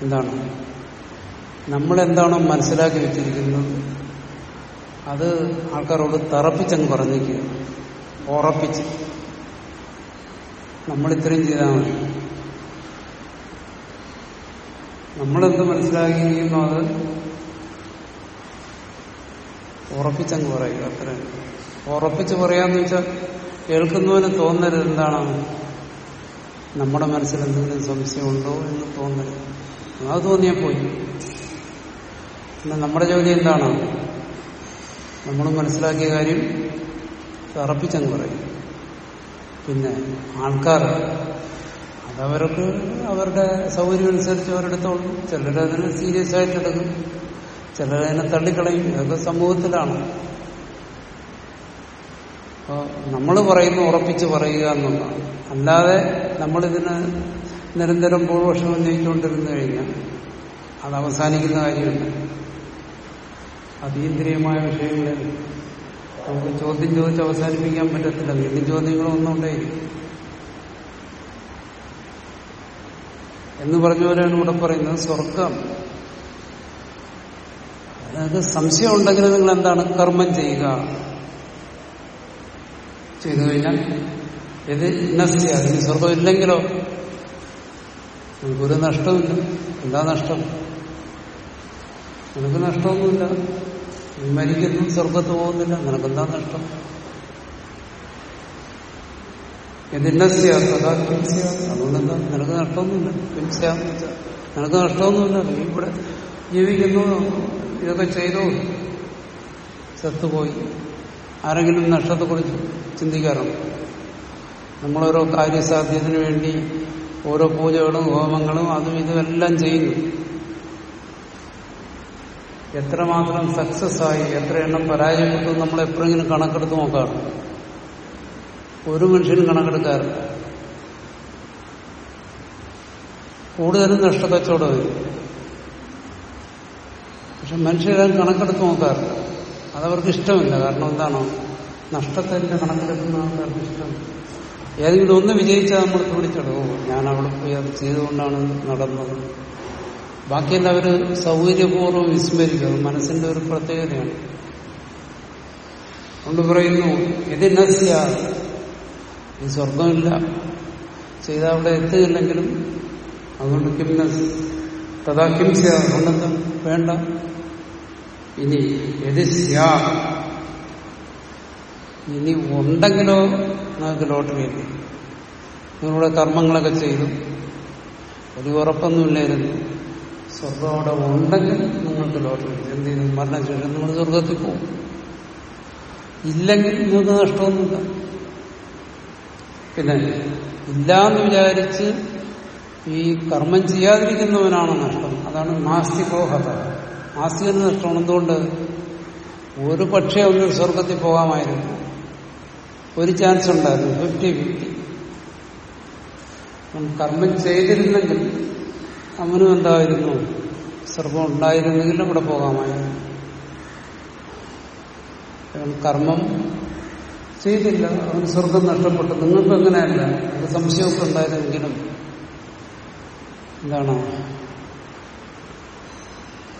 എന്താണ്? നമ്മളെന്താണോ മനസ്സിലാക്കി വെച്ചിരിക്കുന്നത് അത് ആൾക്കാരോട് തറപ്പിച്ചങ്ങ് പറഞ്ഞിരിക്കുക ഉറപ്പിച്ച്. നമ്മളിത്രയും ചെയ്താൽ മതി. നമ്മളെന്ത് മനസ്സിലാക്കിയിരിക്കുന്നു അത് ഉറപ്പിച്ചങ്ങ് പറയുക അത്ര. ഉറപ്പിച്ച് പറയാന്ന് വെച്ചാൽ കേൾക്കുന്നവന് തോന്നരുത് എന്താണ്? നമ്മുടെ മനസ്സിൽ എന്തെങ്കിലും സംശയമുണ്ടോ എന്ന് തോന്നരുത്. അത് തോന്നിയാൽ പോയി. പിന്നെ നമ്മുടെ ജോലി എന്താണ്? നമ്മൾ മനസ്സിലാക്കിയ കാര്യം ഉറപ്പിച്ചെന്ന് പറയും. പിന്നെ ആൾക്കാർ അതവർക്ക് അവരുടെ സൗകര്യം അനുസരിച്ച് അവരെടുത്തോളും. ചിലരതിനെ സീരിയസ് ആയിട്ട് എടുക്കും ചിലരതിനെ തള്ളിക്കളയും. ഇതൊക്കെ സമൂഹത്തിലാണ്. അപ്പോൾ നമ്മൾ പറയുന്നു ഉറപ്പിച്ച് പറയുക എന്നുള്ളതാണ്. അല്ലാതെ നമ്മളിതിന് നിരന്തരം പൂർവക്ഷം ഉന്നയിച്ചുകൊണ്ടിരുന്നു കഴിഞ്ഞാൽ അത് അവസാനിക്കുന്ന കാര്യമില്ല. അതീന്ദ്രിയമായ വിഷയങ്ങളിൽ നമുക്ക് ചോദ്യം ചോദിച്ച് അവസാനിപ്പിക്കാൻ പറ്റത്തില്ല. വീണ്ടും ചോദ്യങ്ങളൊന്നും ഉണ്ടായിരിക്കും. എന്ന് പറഞ്ഞവരാണ് ഇവിടെ പറയുന്നത് സ്വർഗം. അതായത് സംശയം ഉണ്ടെങ്കിൽ നിങ്ങൾ എന്താണ്? കർമ്മം ചെയ്യുക. ചെയ്തു കഴിഞ്ഞാൽ ഇത് നസ്യ അതിന് സ്വർഗം ഇല്ലെങ്കിലോ? നമുക്കൊരു നഷ്ടമില്ല എന്താ നഷ്ടം? നിനക്ക് നഷ്ടമൊന്നുമില്ല. നീ മരിക്കുന്നു സ്വർഗത്ത് പോകുന്നില്ല. നിനക്കെന്താ നഷ്ടം? എന്തിനസ്യ സദാ ഹിംസ്യ അതുകൊണ്ടെന്താ? നിനക്ക് നഷ്ടമൊന്നുമില്ല. പിൻസ്യാന്ന് വെച്ചാൽ നിനക്ക് നഷ്ടമൊന്നുമില്ല. നീ ഇവിടെ ജീവിക്കുന്നു. ഇതൊക്കെ ചെയ്തു? ചത്തുപോയി. ആരെങ്കിലും നഷ്ടത്തെക്കുറിച്ച് ചിന്തിക്കാറുണ്ട്? നമ്മളോരോ കാര്യസാധ്യത്തിന് വേണ്ടി ഓരോ പൂജകളും ഹോമങ്ങളും അതും ഇതും എല്ലാം ചെയ്യുന്നു. എത്രമാത്രം സക്സസ് ആയി എത്ര എണ്ണം പരാജയപ്പെട്ടു നമ്മൾ എപ്പോഴെങ്കിലും കണക്കെടുത്ത് നോക്കാറുണ്ട്? ഒരു മനുഷ്യനും കണക്കെടുക്കാറില്ല. കൂടുതലും നഷ്ടക്കച്ചവടമായി പക്ഷെ മനുഷ്യരും കണക്കെടുത്ത് നോക്കാറില്ല. അതവർക്ക് ഇഷ്ടമില്ല. കാരണം എന്താണോ? നഷ്ടത്തിന്റെ കണക്കിലെത്തുന്ന ആൾക്കാർക്ക് ഇഷ്ടം. ഏതെങ്കിലും ഒന്ന് വിജയിച്ചാൽ നമ്മൾ പിടിച്ചിടോ ഞാൻ അവിടെ പോയി അത് ചെയ്തുകൊണ്ടാണ് നടന്നത്. ബാക്കിയെല്ലാം അവർ സൗകര്യപൂർവം വിസ്മരിക്കും. മനസ്സിന്റെ ഒരു പ്രത്യേകതയാണ്. കൊണ്ട് പറയുന്നു ഇതിനസ്യ ഈ സ്വർഗമില്ല ചെയ്ത അവിടെ എത്തുകയില്ലെങ്കിലും അതുകൊണ്ട് കിംനസ് തഥാ കിംസ്യ അതുകൊണ്ടെന്താ വേണ്ട? ഇനി എത് സ്യാ? ഇനി ഉണ്ടെങ്കിലോ നിങ്ങൾക്ക് ലോട്ടറി ഇല്ല നിങ്ങളുടെ കർമ്മങ്ങളൊക്കെ ചെയ്തു. ഒരു ഉറപ്പൊന്നുമില്ലായിരുന്നു. സ്വർഗം അവിടെ ഉണ്ടെങ്കിൽ നിങ്ങൾക്ക് ലോട്ടറി എന്ത് ചെയ്തു മരണശേഷം നിങ്ങൾ സ്വർഗത്തിൽ പോകും. ഇല്ലെങ്കിൽ നിങ്ങൾക്ക് നഷ്ടമൊന്നുമില്ല. പിന്നെ ഇല്ലാന്ന് വിചാരിച്ച് ഈ കർമ്മം ചെയ്യാതിരിക്കുന്നവനാണ് നഷ്ടം. അതാണ് നാസ്തികോഹത. നാസ്തികന് നഷ്ടമാണ് എന്തുകൊണ്ട് ഒരു പക്ഷേ ഒന്ന് സ്വർഗത്തിൽ പോകാമായിരുന്നു. ഒരു ചാൻസ് ഉണ്ടായിരുന്നു. ഫിഫ്റ്റി ഫിഫ്റ്റി കർമ്മം ചെയ്തിരുന്നെങ്കിൽ അവനും എന്തായിരുന്നു? സ്വർഗം ഉണ്ടായിരുന്നെങ്കിൽ അവിടെ പോകാമായിരുന്നു. കർമ്മം ചെയ്തില്ല. അവന് സ്വർഗം നഷ്ടപ്പെട്ടു. നിങ്ങൾക്ക് എങ്ങനെയല്ല ഒരു സംശയമൊക്കെ ഉണ്ടായിരുന്നെങ്കിലും. എന്താണ്?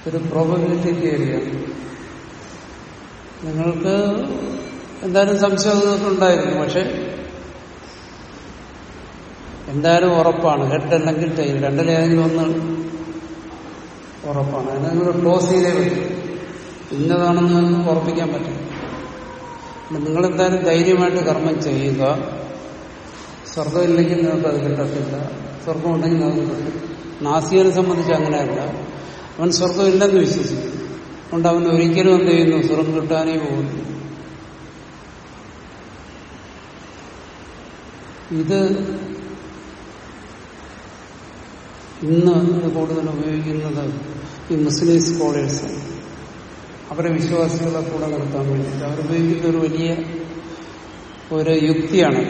ഒരു പ്രോബബിലിറ്റി തിയറിയാണ് നിങ്ങൾക്ക് എന്തായാലും സംശയമൊക്കെ ഉണ്ടായിരുന്നു പക്ഷെ എന്തായാലും ഉറപ്പാണ്. ഹെഡ് അല്ലെങ്കിൽ ടൈൽ രണ്ടിലേതെങ്കിലും ഒന്ന് ഉറപ്പാണ്. അതിനെ നിങ്ങൾ ക്ലോസ് ചെയ്തേ പറ്റും. ഇന്നതാണെന്ന് ഉറപ്പിക്കാൻ പറ്റും. നിങ്ങൾ എന്തായാലും ധൈര്യമായിട്ട് കർമ്മം ചെയ്യുക. സ്വർഗം ഇല്ലെങ്കിൽ നിങ്ങൾക്ക് അത് കിട്ടത്തില്ല. സ്വർഗം ഉണ്ടെങ്കിൽ നിങ്ങൾക്ക് കിട്ടും. നാസികനെ സംബന്ധിച്ച് അങ്ങനെയല്ല. അവൻ സ്വർഗം ഇല്ലെന്ന് വിശ്വസിക്കുന്നു. അതുകൊണ്ട് അവൻ ഒരിക്കലും എന്ത് ചെയ്യുന്നു? സ്വർഗം കിട്ടാനേ പോകുന്നു ഇത് ഇന്ന് കൂടുതൽ ഉപയോഗിക്കുന്നത് ഈ മുസ്ലിം സ്കോളേഴ്സ് അവരെ വിശ്വാസികളെ കൂടെ നിർത്താൻ വേണ്ടിയിട്ട്. അവരുപയോഗിക്കുന്ന ഒരു വലിയ ഒരു യുക്തിയാണ്.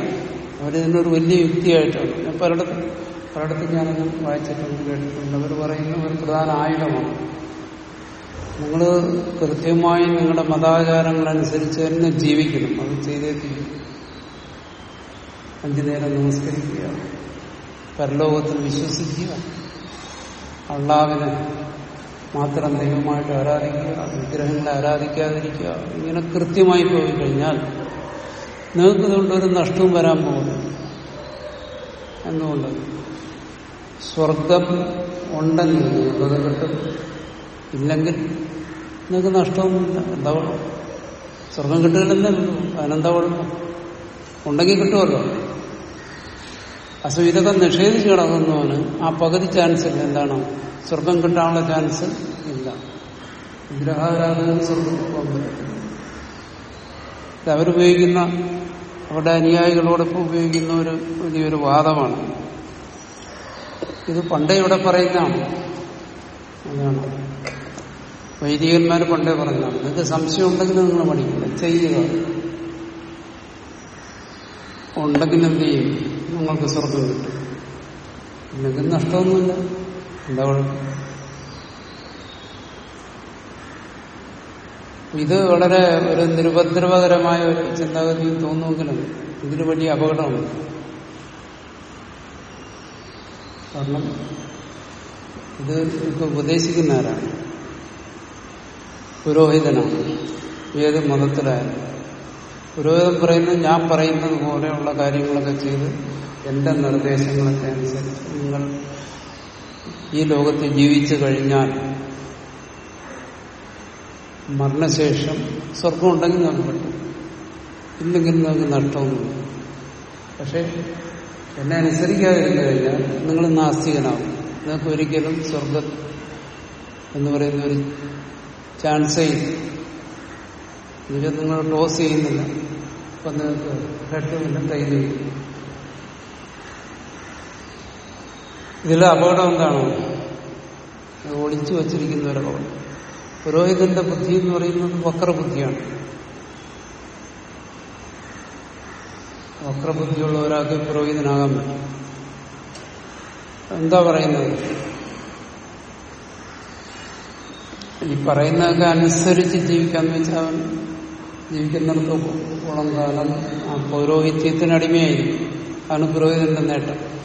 അവരിതിനൊരു വലിയ യുക്തിയായിട്ടാണ്. ഞാൻ പലയിടത്തും പലയിടത്തും ഞാനത് വായിച്ചിട്ടുണ്ട് കേട്ടിട്ടുണ്ട് അവർ പറയുന്ന ഒരു പ്രധാന ആയുധമാണ്. നിങ്ങൾ കൃത്യമായി നിങ്ങളുടെ മതാചാരങ്ങളനുസരിച്ച് തന്നെ ജീവിക്കണം. അത് ചെയ്തേ തീരും. അഞ്ചു നേരം നമസ്കരിക്കുക. പരലോകത്തിൽ വിശ്വസിക്കുക. അള്ളാവിനെ മാത്രം ദൈവമായിട്ട് ആരാധിക്കുക വിഗ്രഹങ്ങളെ ആരാധിക്കാതിരിക്കുക. ഇങ്ങനെ കൃത്യമായി പോയി കഴിഞ്ഞാൽ നിങ്ങൾക്ക് ഇതുകൊണ്ടൊരു നഷ്ടവും വരാൻ പോകുന്നു എന്തുകൊണ്ട് സ്വർഗം ഉണ്ടെങ്കിൽ നിങ്ങൾക്കത് കിട്ടും ഇല്ലെങ്കിൽ നിങ്ങൾക്ക് നഷ്ടമൊന്നുമില്ല. എന്താ കുഴപ്പം സ്വർഗം കിട്ടുകയല്ലേ അതിനെന്താ കുഴപ്പം? ഉണ്ടെങ്കിൽ കിട്ടുമല്ലോ. അസോ ഇതൊക്കെ നിഷേധിച്ച് കിടക്കുന്നവന് ആ പകുതി ചാൻസ് ഇല്ല. എന്താണ്? സ്വർഗം കിട്ടാനുള്ള ചാൻസ് ഇല്ല. വിഗ്രഹാരാധന സ്വർഗം ഇത് അവരുപയോഗിക്കുന്ന അവരുടെ അനുയായികളോടൊപ്പം ഉപയോഗിക്കുന്ന ഒരു വലിയൊരു വാദമാണ്. ഇത് പണ്ടേ ഇവിടെ പറയുന്നതാണ്. അതാണ്. വൈദികന്മാർ പണ്ടേ പറഞ്ഞതാണ്. നിങ്ങൾക്ക് സംശയം ഉണ്ടെങ്കിൽ നിങ്ങൾ പഠിക്കില്ല ചെയ്യുക. ഉണ്ടെങ്കിൽ എന്ത് ചെയ്യും? നിങ്ങൾക്ക് സ്വർഗം കിട്ടും. ഇല്ലെങ്കിൽ നഷ്ടമൊന്നുമില്ല. എന്താ കുഴപ്പം? ഇത് വളരെ ഒരു നിരുപദ്രവകരമായ ഒരു ചിന്താഗതി തോന്നുമെങ്കിലും ഇതിന് വലിയ അപകടമാണ് കാരണം ഇത് ഇപ്പൊ ഉപദേശിക്കുന്ന ആരാണ് പുരോഹിതനാണ്. ഏത് മതത്തിലായാലും. പുരോഹിതൻ പറയുന്നത് ഞാൻ പറയുന്നത് പോലെയുള്ള കാര്യങ്ങളൊക്കെ ചെയ്ത് എന്റെ നിർദ്ദേശങ്ങളൊക്കെ അനുസരിച്ച് നിങ്ങൾ ഈ ലോകത്ത് ജീവിച്ചു കഴിഞ്ഞാൽ മരണശേഷം സ്വർഗം ഉണ്ടെങ്കിൽ നമുക്ക് പറ്റും. ഇല്ലെങ്കിൽ നമുക്ക് നഷ്ടമൊന്നുമില്ല. പക്ഷെ എന്നെ അനുസരിക്കാതിരുന്നു കഴിഞ്ഞാൽ നിങ്ങൾ നാസ്തികനാവും. നിങ്ങൾക്ക് ഒരിക്കലും സ്വർഗം എന്ന് പറയുന്ന ഒരു ചാൻസേ ഇല്ല. നിങ്ങൾ ടോസ് ചെയ്യുന്നില്ല. അപ്പൊ നിങ്ങൾക്ക് ഹെട്ടുമില്ല കയ്യിലില്ല ഇതിലെ അപകടം എന്താണ്? ഒളിച്ചു വച്ചിരിക്കുന്ന ഒരു അപകടം. പുരോഹിതന്റെ ബുദ്ധി എന്ന് പറയുന്നത് വക്രബുദ്ധിയാണ്. വക്രബുദ്ധിയുള്ള ഒരാൾക്ക് പുരോഹിതനാകാൻ പറ്റും. എന്താ പറയുന്നത്? ഈ പറയുന്നതൊക്കെ അനുസരിച്ച് ജീവിക്കാന്ന് വെച്ചാൽ അവൻ ജീവിക്കുന്നിടത്തോളം കാലം ആ പൗരോഹിത്യത്തിന് അടിമയായിരിക്കും. പുരോഹിതന്റെ നേട്ടം.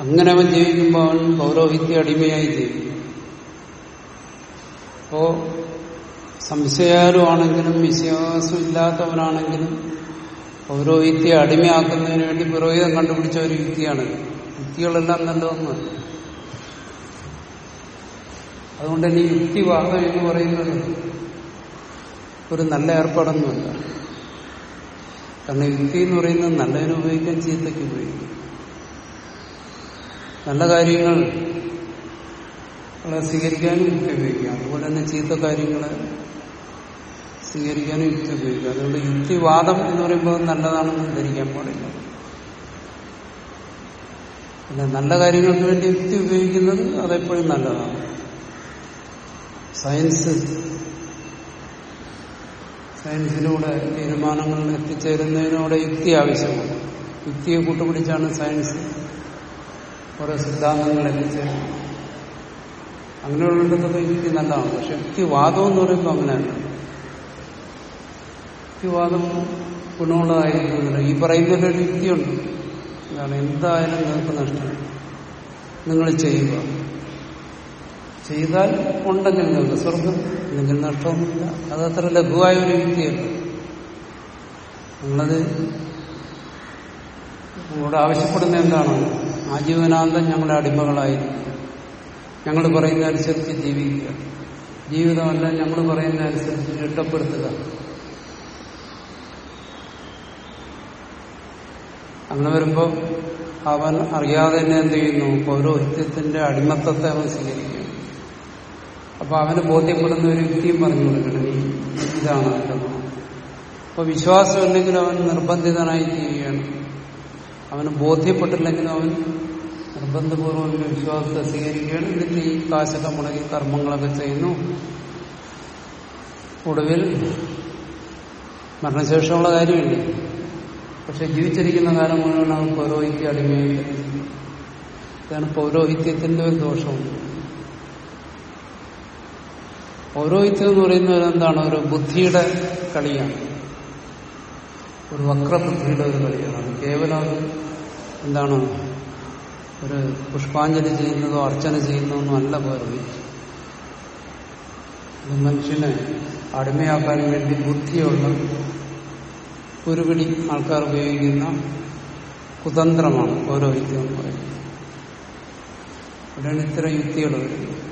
അങ്ങനെ അവൻ ജീവിക്കുമ്പോൾ അവൻ പൗരോഹിത്യ അടിമയായി ജീവിക്കും. അപ്പോ സംശയാലുമാണെങ്കിലും വിശ്വാസം ഇല്ലാത്തവനാണെങ്കിലും യുക്തിയെ അടിമയാക്കുന്നതിന് വേണ്ടി പുരോഹിതം കണ്ടുപിടിച്ച ഒരു യുക്തിയാണ്. യുക്തികളെല്ലാം നല്ലതൊന്നുമല്ല അതുകൊണ്ട് തന്നെ യുക്തിവാദം എന്ന് പറയുന്നത് ഒരു നല്ല ഏർപ്പാടൊന്നുമല്ല. കാരണം യുക്തി എന്ന് പറയുന്നത് നല്ലതിന് ഉപയോഗിക്കാൻ ചീത്തയ്ക്ക് ഉപയോഗിക്കും. നല്ല കാര്യങ്ങൾ സ്വീകരിക്കാനും യുക്തി ഉപയോഗിക്കാം. അതുപോലെ തന്നെ ചീത്ത കാര്യങ്ങളെ സ്വീകരിക്കാനും യുക്തി ഉപയോഗിക്കും അതുകൊണ്ട് യുക്തിവാദം എന്ന് പറയുമ്പോൾ നല്ലതാണെന്ന് ധരിക്കാൻ പാടില്ല. പിന്നെ നല്ല കാര്യങ്ങൾക്ക് വേണ്ടി യുക്തി ഉപയോഗിക്കുന്നത് അതെപ്പോഴും നല്ലതാണ്. സയൻസ്. സയൻസിലൂടെ തീരുമാനങ്ങളിൽ എത്തിച്ചേരുന്നതിനൂടെ യുക്തി ആവശ്യമാണ്. യുക്തിയെ കൂട്ടുപിടിച്ചാണ് സയൻസ് കുറെ സിദ്ധാന്തങ്ങൾ എത്തിച്ചേരുന്നത്. അങ്ങനെയുള്ളിടത്തൊക്കെ യുക്തി നല്ലതാണ്. പക്ഷെ യുക്തിവാദം എന്ന് പറയുമ്പോൾ അങ്ങനെയല്ല. യുക്തിവാദം ഗുണമുള്ളതായിരിക്കുന്നില്ല ഈ പറയുന്നതിലൊരു യുക്തിയുണ്ട്. എന്താണ് എന്തായാലും നിങ്ങൾക്ക് നഷ്ടം. നിങ്ങൾ ചെയ്യുക. ചെയ്താൽ ഉണ്ടെങ്കിൽ നിങ്ങൾക്ക് സ്വർഗം നിങ്ങൾ നഷ്ടമൊന്നുമില്ല. അത് അത്ര ലഘുവായ ഒരു യുക്തിയല്ല. നിങ്ങളത് നിങ്ങളോട് ആവശ്യപ്പെടുന്ന എന്താണ്? ആജീവനാന്തം ഞങ്ങളുടെ അടിമകളായിരിക്കും. ഞങ്ങൾ പറയുന്ന അനുസരിച്ച് ജീവിക്കുക. ജീവിതമല്ല ഞങ്ങൾ പറയുന്ന അനുസരിച്ച് ചിട്ടപ്പെടുത്തുക. അങ്ങനെ വരുമ്പോൾ അവൻ അറിയാതെ തന്നെ എന്ത് ചെയ്യുന്നു? പൗരോഹിത്യത്തിന്റെ അടിമത്തത്തെ അവൻ സ്വീകരിക്കുന്നു. അപ്പൊ അവന് ബോധ്യപ്പെടുന്ന ഒരു വ്യക്തിയും പറഞ്ഞു കൊടുക്കണം. ഇതാണ് അവന്റെ അപ്പൊ വിശ്വാസമില്ലെങ്കിലും അവൻ നിർബന്ധിതനായി ചെയ്യുകയാണ്. അവന് ബോധ്യപ്പെട്ടില്ലെങ്കിലും അവൻ നിർബന്ധപൂർവം വിശ്വാസത്തെ സ്വീകരിക്കുകയാണ്. എന്നിട്ട് ഈ കാശൊക്കെ മുടങ്ങി കർമ്മങ്ങളൊക്കെ ചെയ്യുന്നു. ഒടുവിൽ മരണശേഷമുള്ള കാര്യമില്ല? പക്ഷെ ജീവിച്ചിരിക്കുന്ന കാലം മുഴുവൻ അവൻ പൗരോഹിത്യ അടിമയായി ഇതാണ് പൗരോഹിത്യത്തിന്റെ ഒരു ദോഷവും. പൗരോഹിത്യം എന്ന് പറയുന്നത് എന്താണ്? ഒരു ബുദ്ധിയുടെ കളിയാണ്. ഒരു വക്രബുദ്ധിയുടെ ഒരു കളിയാണ്. കേവലം എന്താണ്? ഒരു പുഷ്പാഞ്ജലി ചെയ്യുന്നതോ അർച്ചന ചെയ്യുന്നതോ അല്ല പൗരോഹിത്യം മനുഷ്യനെ അടിമയാക്കാൻ വേണ്ടി ബുദ്ധിയുള്ള ഒരു പിടി ആൾക്കാർ ഉപയോഗിക്കുന്ന കുതന്ത്രമാണ് ഓരോ എന്ന് പറയുന്നത്. അവിടെയാണ് ഇത്തരം യുക്തികൾ വരുന്നത്.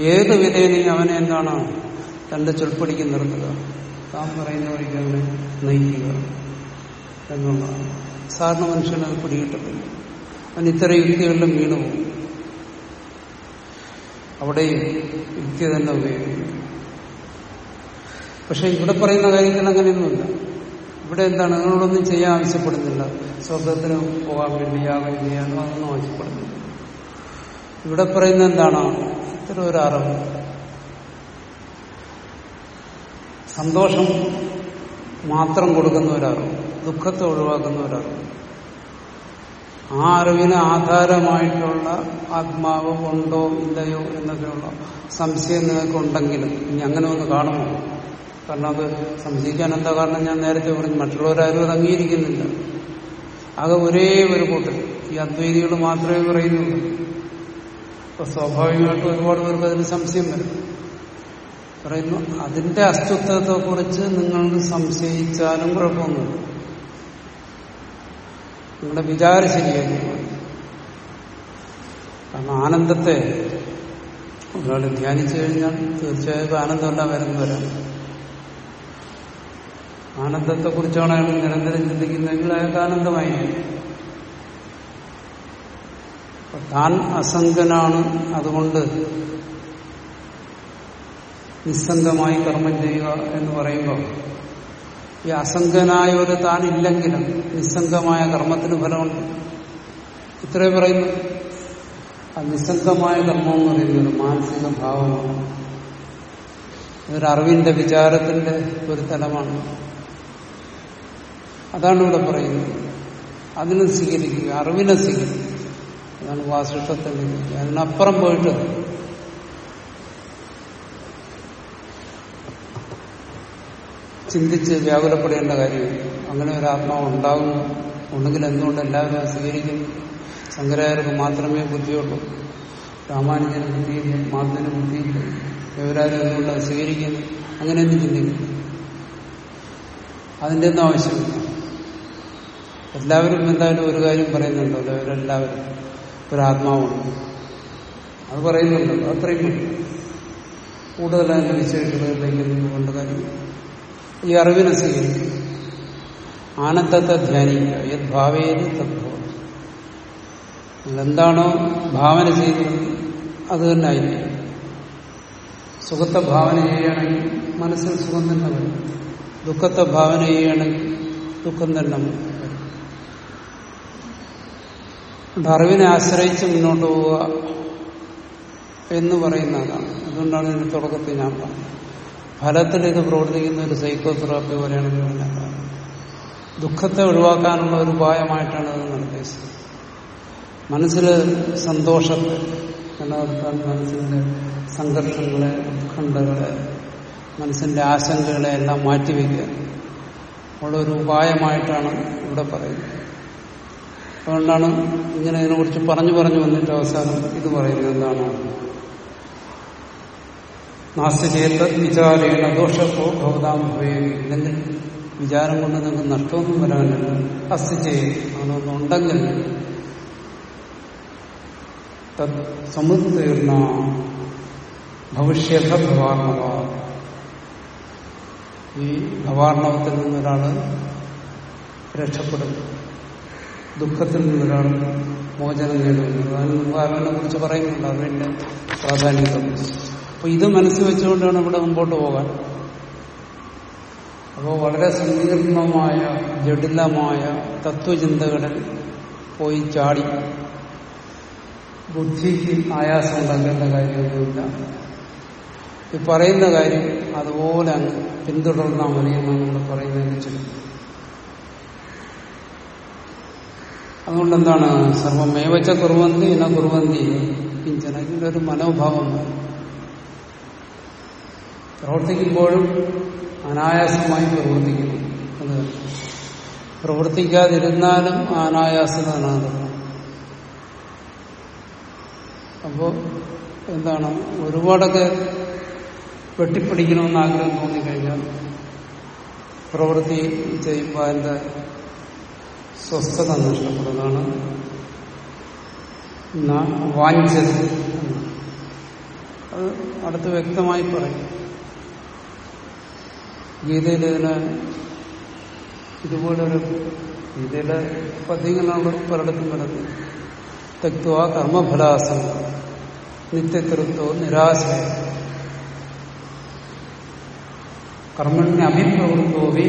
ഏത് വിധേനയും അവനെ എന്താണ്? തന്റെ ചൊൽപ്പടിക്ക് നിർത്തുക. താൻ പറയുന്ന വഴിക്ക് അവനെ നയിക്കുക എന്നുള്ളതാണ്. സാധാരണ മനുഷ്യന് അത് പിടികിട്ടത്തില്ല. അവൻ ഇത്തരം യുക്തികളിലും വീണുപോകും. അവിടെയും യുക്തി തന്നെ ഉപയോഗിക്കും പക്ഷെ ഇവിടെ പറയുന്ന കാര്യത്തിൽ അങ്ങനെയൊന്നുമില്ല. ഇവിടെ എന്താണ്? നിങ്ങളോടൊന്നും ചെയ്യാൻ ആവശ്യപ്പെടുന്നില്ല. സ്വർഗത്തിന് പോകാൻ വേണ്ടി യാഗം ചെയ്യാനോ അതൊന്നും ആവശ്യപ്പെടുന്നില്ല. ഇവിടെ പറയുന്ന എന്താണോ? ഇത്തരം ഒരു അറിവ്. സന്തോഷം മാത്രം കൊടുക്കുന്ന ഒരറിവ് ദുഃഖത്തെ ഒഴിവാക്കുന്ന ഒരറിവ് ആ അറിവിന് ആധാരമായിട്ടുള്ള ആത്മാവ് ഉണ്ടോ ഇല്ലയോ എന്നൊക്കെയുള്ള സംശയം നിങ്ങൾക്കുണ്ടെങ്കിലും ഇനി അങ്ങനെ ഒന്ന് കാണുമോ? കാരണം അത് സംശയിക്കാൻ എന്താ കാരണം? ഞാൻ നേരത്തെ പറഞ്ഞു മറ്റുള്ളവരാരും അത് അംഗീകരിക്കുന്നില്ല. ആകെ ഒരേ ഒരു കൂട്ടർ ഈ അദ്വൈതികൾ മാത്രമേ പറയുന്നുള്ളൂ. അപ്പൊ സ്വാഭാവികമായിട്ടും ഒരുപാട് പേർക്ക് അതിന് സംശയം വരും. പറയുന്നു അതിന്റെ അസ്തിത്വത്തെ കുറിച്ച് നിങ്ങൾക്ക് സംശയിച്ചാലും കുഴപ്പമൊന്നുമില്ല. നിങ്ങളുടെ വിചാരം ശരിയായി കാരണം ആനന്ദത്തെ ഒരാൾ ധ്യാനിച്ചു കഴിഞ്ഞാൽ തീർച്ചയായും ആനന്ദമല്ല വരുന്ന വരാം ആനന്ദത്തെ കുറിച്ചാണ് അയാൾ നിരന്തരം ചിന്തിക്കുന്നതെങ്കിൽ അയാൾക്ക് ആനന്ദമായി താൻ അസംഗനാണ് അതുകൊണ്ട് നിസ്സംഗമായി കർമ്മം ചെയ്യുക എന്ന് പറയുമ്പോൾ ഈ അസംഗനായ ഒരു താൻ ഇല്ലെങ്കിലും നിസ്സംഗമായ കർമ്മത്തിന് ഫലമുണ്ട്. ഇത്രേ പറയുന്നു. ആ നിസ്സംഗമായ കർമ്മം എന്ന് പറയുന്നത് ഒരു മാനസിക ഭാവമാണ്. ഇതൊരു അറിവിന്റെ വിചാരത്തിന്റെ ഒരു തലമാണ്. അതാണ് ഇവിടെ പറയുന്നത്. അതിനെ സ്വീകരിക്കുക അറിവിനെ സ്വീകരിക്കുക. അതാണ് വാസിഷ്ടത്തിൽ അതിനപ്പുറം പോയിട്ട് ചിന്തിച്ച് വ്യാകുലപ്പെടേണ്ട കാര്യമില്ല. അങ്ങനെ ഒരു ആത്മാവ് ഉണ്ടാകുന്നു ഉണ്ടെങ്കിൽ എന്തുകൊണ്ട് എല്ലാവരും അത് സ്വീകരിക്കുന്നു ശങ്കരാചാര്യർക്ക് മാത്രമേ ബുദ്ധിയുള്ളൂ. രാമാനുജന് ബുദ്ധിയില്ല മാധവന് ബുദ്ധിയില്ല. ഇവരാരും എന്തുകൊണ്ട് അത് സ്വീകരിക്കുന്നു അങ്ങനെയൊന്നും ചിന്തിക്കുന്നു അതിന്റെ ഒന്നും ആവശ്യമില്ല. എല്ലാവരും എന്തായാലും ഒരു കാര്യം പറയുന്നുണ്ടല്ലോ അവരെല്ലാവരും ഒരാത്മാവുണ്ട് അത് പറയുന്നുണ്ടല്ലോ അത്രയും മതി. കൂടുതൽ അതിന്റെ വിശേഷതകളിലേക്ക് കൊണ്ട് കാര്യം ഈ അറിവിനെ സ്വീകരിക്കും ആനന്ദത്തെ ധ്യാനിക്കുക. യത് ഭാവേത് തദ്ഭവം ഭാവന ചെയ്യുന്നത് അത് തന്നെ ആയിരിക്കും. സുഖത്തെ ഭാവന ചെയ്യുകയാണെങ്കിൽ മനസ്സിൽ സുഖം തന്നെ വരും. ദുഃഖത്തെ ഭാവന ചെയ്യുകയാണെങ്കിൽ ദുഃഖം തന്നെ വരും അതുകൊണ്ട് അറിവിനെ ആശ്രയിച്ച് മുന്നോട്ട് പോവുക എന്ന് പറയുന്ന അതാണ് അതുകൊണ്ടാണ് ഇതിന്റെ തുടക്കത്തിൽ ഞാൻ പറഞ്ഞത്. ഫലത്തിൽ ഇത് പ്രവർത്തിക്കുന്ന ഒരു സൈക്കോതെറാപ്പി തെറാപ്പി പറഞ്ഞത് ദുഃഖത്തെ ഒഴിവാക്കാനുള്ള ഒരു ഉപായമായിട്ടാണ് അത് നിർദ്ദേശിച്ചത് മനസ്സിൽ സന്തോഷത്തെ നിലനിർത്താൻ മനസ്സിന്റെ സംഘർഷങ്ങളെ ഉത്കണ്ഠകളെ മനസ്സിന്റെ ആശങ്കകളെ എല്ലാം മാറ്റിവെക്കുക ഉള്ള ഒരു ഉപായമായിട്ടാണ് ഇവിടെ പറയുന്നത്. അതുകൊണ്ടാണ് ഇങ്ങനെ ഇതിനെക്കുറിച്ച് പറഞ്ഞു പറഞ്ഞു വന്നിട്ട് അവസാനം ഇത് പറയുന്നത് എന്താണ്? നാസ്തിചേത വിചാരേണ ദോഷപ്പോ ഭവതാം ഇല്ലെങ്കിൽ വിചാരം കൊണ്ട് നിങ്ങൾക്ക് നഷ്ടമൊന്നും വരാനില്ല. അസ്ഥിച്ചേ അതൊന്നുണ്ടെങ്കിൽ തത് സമുത്തീർണ ഭവിഷ്യത ഭവാർണവ ഈ ഭവാർണവത്തിൽ നിന്നൊരാൾ രക്ഷപ്പെടും. ദുഃഖത്തിൽ നിന്നൊരാൾ മോചനം നേടുന്നത് അതിന് മുമ്പ് അറിവിനെ കുറിച്ച് പറയുന്നുണ്ട് അറിവിന്റെ പ്രാധാന്യത്തെ കുറിച്ച്. അപ്പൊ ഇത് മനസ്സിൽ വെച്ചുകൊണ്ടാണ് ഇവിടെ മുമ്പോട്ട് പോകാൻ. അപ്പോൾ വളരെ സങ്കീർണമായ ജടിലമായ തത്വചിന്തകളിൽ പോയി ചാടി. ബുദ്ധിക്ക് ആയാസം ഉണ്ടാക്കേണ്ട കാര്യമൊന്നുമില്ല. ഈ പറയുന്ന കാര്യം അതുപോലെ അങ്ങ് പിന്തുടർന്നാൽ മതി എന്നാണ് നമ്മൾ പറയുന്നതിന് ചുറ്റും അതുകൊണ്ട് എന്താണ് സർവമേവച്ച കുറുവന്തി എന്ന കുറുവന്തി കിഞ്ചന ഇതിന്റെ ഒരു മനോഭാവം. പ്രവർത്തിക്കുമ്പോഴും അനായാസമായി പ്രവർത്തിക്കുന്നു. അത് പ്രവർത്തിക്കാതിരുന്നാലും അനായാസതാണ് അപ്പോ എന്താണ്? ഒരുപാടൊക്കെ വെട്ടിപ്പിടിക്കണമെന്ന് ആഗ്രഹം തോന്നിക്കഴിഞ്ഞാൽ പ്രവൃത്തി ചെയ്യുമ്പോൾ അതിന്റെ സ്വസ്ഥത നഷ്ടപ്പെടുന്നതാണ് വാഞ്ചത് അത് അടുത്ത് വ്യക്തമായി പറയും. ഗീതയിൽ ഇതിന് ഇതുപോലൊരു ഗീതയുടെ പദ്യങ്ങളാണ് പലയിടത്തും വരുന്നത് തെക്വ കർമ്മഫലാസം. നിത്യതൃത്വവും നിരാശ. കർമ്മണ്യ അഭിപ്രവൃത്തോവി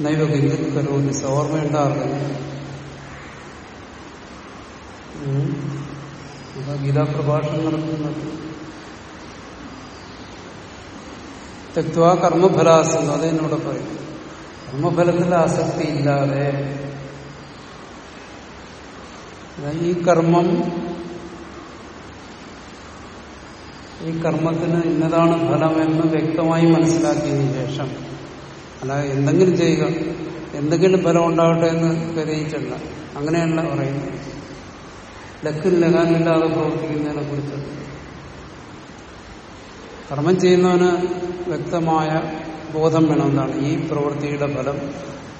നൈവകിഞ്ചിൽ കരോതി ഓർമ്മയുണ്ട് ആർക്കും ഗീതാ പ്രഭാഷണം നടത്തുന്നത്. തെക്വ കർമ്മഫലാസംഗം അത് എന്നോട് പറയും. കർമ്മഫലത്തിൽ ആസക്തി ഇല്ലാതെ. ഈ കർമ്മം ഈ കർമ്മത്തിന് ഇന്നതാണ് ഫലമെന്ന് വ്യക്തമായി മനസ്സിലാക്കിയതിനു ശേഷം അല്ലാതെ എന്തെങ്കിലും ചെയ്യുക. എന്തെങ്കിലും ഫലം ഉണ്ടാകട്ടെ എന്ന് കരുതിയിട്ടല്ല അങ്ങനെയല്ല പറയുന്നത്. ലക്കിൽ ലകാനില്ലാതെ പ്രവർത്തിക്കുന്നതിനെ കുറിച്ച്. കർമ്മം ചെയ്യുന്നവന് വ്യക്തമായ ബോധം വേണം. എന്താണ്? ഈ പ്രവൃത്തിയുടെ ഫലം